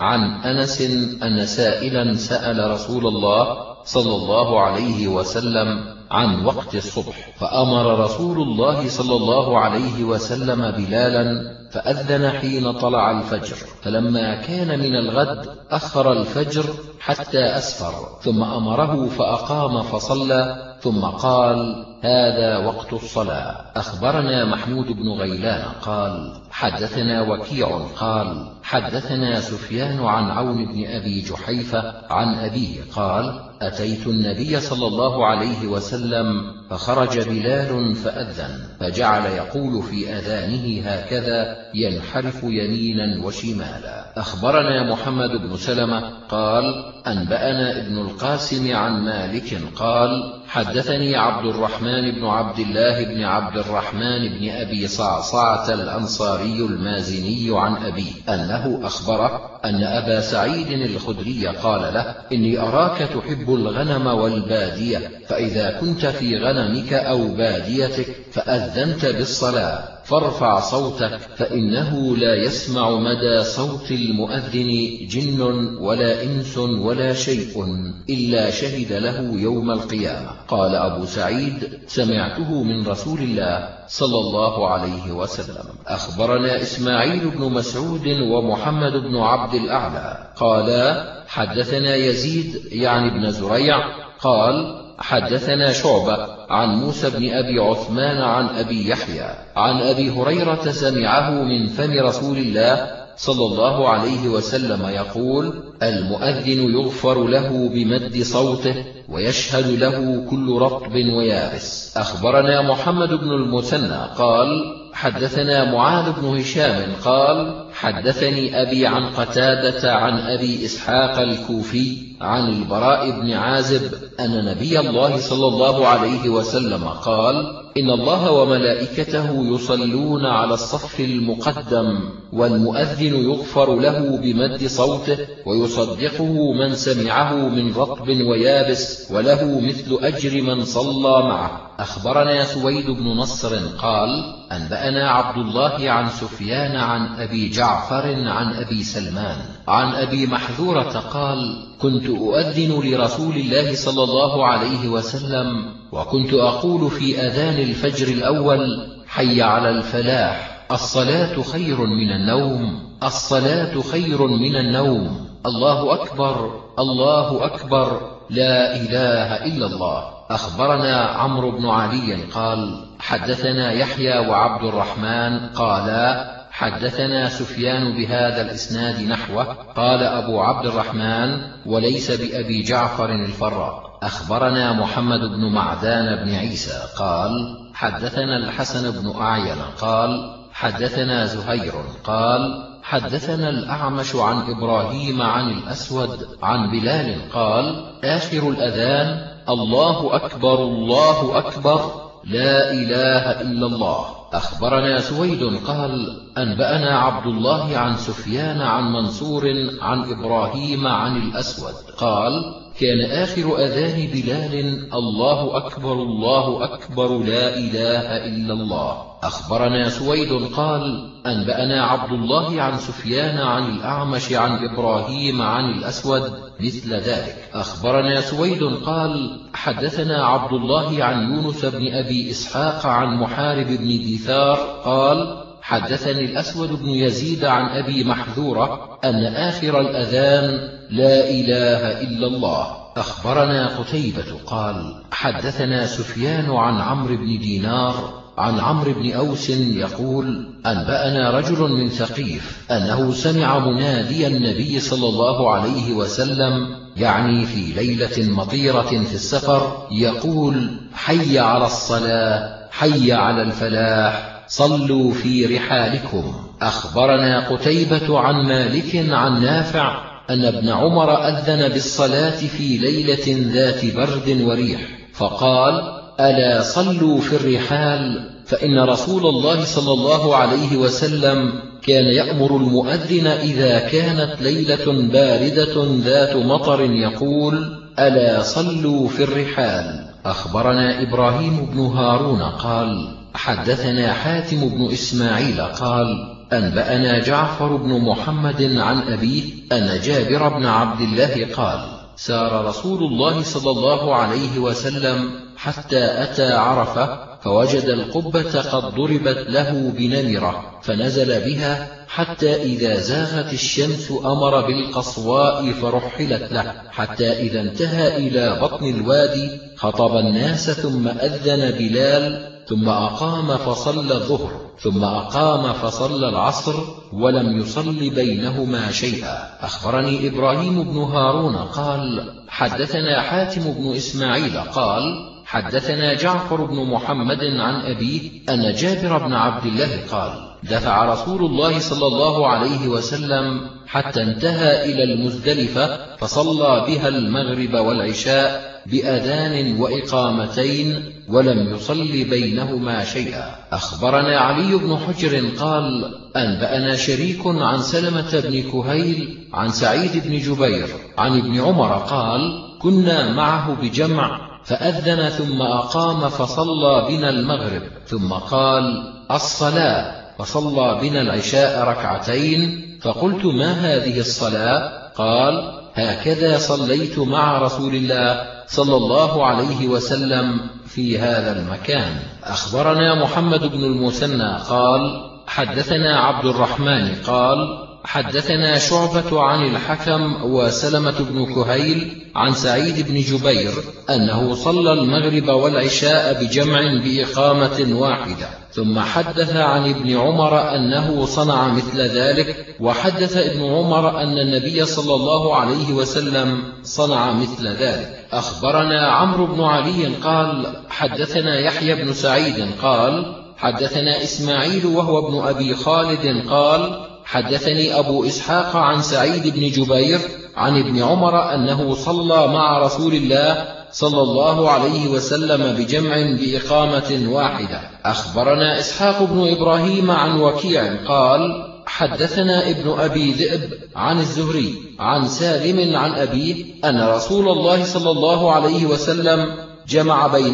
عن أنس أن سائلا سأل رسول الله صلى الله عليه وسلم عن وقت الصبح فأمر رسول الله صلى الله عليه وسلم بلالا فأذن حين طلع الفجر فلما كان من الغد أخر الفجر حتى أسفر ثم أمره فأقام فصلى ثم قال هذا وقت الصلاة. أخبرنا محمود بن غيلان قال حدثنا وكيع قال حدثنا سفيان عن عون بن أبي جحيفة عن أبيه قال أتيت النبي صلى الله عليه وسلم فخرج بلال فأذن فجعل يقول في أذانه هكذا ينحرف يمينا وشمالا. أخبرنا محمد بن سلمة قال أنبأنا ابن القاسم عن مالك قال حدثني عبد الرحمن بن عبد الله بن عبد الرحمن بن أبي صعصعة الأنصاري المازني عن أبيه أنه أخبره أن أبا سعيد الخدري قال له إني أراك تحب الغنم والبادية فإذا كنت في غنمك أو باديتك فأذنت بالصلاة. فارفع صوتك فإنه لا يسمع مدى صوت المؤذن جن ولا إنس ولا شيء إلا شهد له يوم القيامة. قال أبو سعيد سمعته من رسول الله صلى الله عليه وسلم. أخبرنا إسماعيل بن مسعود ومحمد بن عبد الأعلى. قالا حدثنا يزيد يعني ابن زريع. قال حدثنا شعبة عن موسى بن أبي عثمان عن أبي يحيى عن أبي هريرة سمعه من فم رسول الله صلى الله عليه وسلم يقول المؤذن يغفر له بمد صوته ويشهد له كل رطب ويابس. أخبرنا محمد بن المثنى قال حدثنا معاذ بن هشام قال حدثني أبي عن قتادة عن أبي إسحاق الكوفي عن البراء بن عازب أن نبي الله صلى الله عليه وسلم قال إن الله وملائكته يصلون على الصف المقدم والمؤذن يغفر له بمد صوته ويصدقه من سمعه من رطب ويابس وله مثل أجر من صلى معه. أخبرنا سويد بن نصر قال أنبأنا عبد الله عن سفيان عن أبي جعفر عن أبي سلمان. عن أبي محذورة قال كنت أؤذن لرسول الله صلى الله عليه وسلم وكنت أقول في أذان الفجر الأول حي على الفلاح الصلاة خير من النوم الصلاة خير من النوم الله أكبر الله أكبر لا إله إلا الله. أخبرنا عمرو بن علي قال حدثنا يحيى وعبد الرحمن قالا حدثنا سفيان بهذا الإسناد نحوه قال أبو عبد الرحمن وليس بأبي جعفر الفراء أخبرنا محمد بن معدان بن عيسى قال حدثنا الحسن بن أعين قال حدثنا زهير قال حدثنا الأعمش عن إبراهيم عن الأسود عن بلال قال آخر الأذان الله أكبر الله أكبر لا إله إلا الله. أخبرنا سويد قال أنبأنا عبد الله عن سفيان عن منصور عن إبراهيم عن الأسود. قال كان آخر أذان بلال الله أكبر الله أكبر لا إله إلا الله. أخبرنا سويد قال أنبأنا عبد الله عن سفيان عن الأعمش عن إبراهيم عن الأسود مثل ذلك. أخبرنا سويد قال حدثنا عبد الله عن يونس بن أبي إسحاق عن محارب بن ديثار قال حدثني الأسود بن يزيد عن أبي محذورة أن آخر الأذان لا إله إلا الله. أخبرنا قتيبة قال حدثنا سفيان عن عمرو بن دينار عن عمرو بن أوس يقول أنبأنا رجل من ثقيف أنه سمع منادي النبي صلى الله عليه وسلم يعني في ليلة مطيرة في السفر يقول حي على الصلاة حي على الفلاح. صلوا في رحالكم. أخبرنا قتيبة عن مالك عن نافع أن ابن عمر أذن بالصلاة في ليلة ذات برد وريح فقال ألا صلوا في الرحال؟ فإن رسول الله صلى الله عليه وسلم كان يأمر المؤذن إذا كانت ليلة باردة ذات مطر يقول ألا صلوا في الرحال أخبرنا إبراهيم بن هارون قال حدثنا حاتم بن إسماعيل قال أنبأنا جعفر بن محمد عن أبيه أن جابر بن عبد الله قال سار رسول الله صلى الله عليه وسلم حتى أتى عرفة فوجد القبة قد ضربت له بنمرة فنزل بها حتى إذا زاغت الشمس أمر بالقصواء فرحلت له حتى إذا انتهى إلى بطن الوادي خطب الناس ثم أذن بلال ثم أقام فصلى الظهر ثم أقام فصلى العصر ولم يصل بينهما شيئا. أخبرني إبراهيم بن هارون قال حدثنا حاتم بن إسماعيل قال حدثنا جعفر بن محمد عن أبيه أن جابر بن عبد الله قال دفع رسول الله صلى الله عليه وسلم حتى انتهى إلى المزدلفة فصلى بها المغرب والعشاء بأذان وإقامتين ولم يصل بينهما شيئا. أخبرنا علي بن حجر قال أنبأنا شريك عن سلمة بن كهيل عن سعيد بن جبير عن ابن عمر قال كنا معه بجمع فأذن ثم أقام فصلى بنا المغرب ثم قال الصلاة فصلى بنا العشاء ركعتين فقلت ما هذه الصلاة؟ قال هكذا صليت مع رسول الله صلى الله عليه وسلم في هذا المكان. أخبرنا محمد بن المثنى قال حدثنا عبد الرحمن قال حدثنا شعبة عن الحكم وسلمة بن كهيل عن سعيد بن جبير أنه صلى المغرب والعشاء بجمع بإقامة واحدة ثم حدث عن ابن عمر أنه صنع مثل ذلك وحدث ابن عمر أن النبي صلى الله عليه وسلم صنع مثل ذلك. أخبرنا عمرو بن علي قال حدثنا يحيى بن سعيد قال حدثنا إسماعيل وهو ابن أبي خالد قال حدثني أبو إسحاق عن سعيد بن جبير عن ابن عمر أنه صلى مع رسول الله صلى الله عليه وسلم بجمع بإقامة واحدة. أخبرنا إسحاق بن إبراهيم عن وكيع قال حدثنا ابن أبي ذئب عن الزهري عن سالم عن أبيه أن رسول الله صلى الله عليه وسلم جمع بين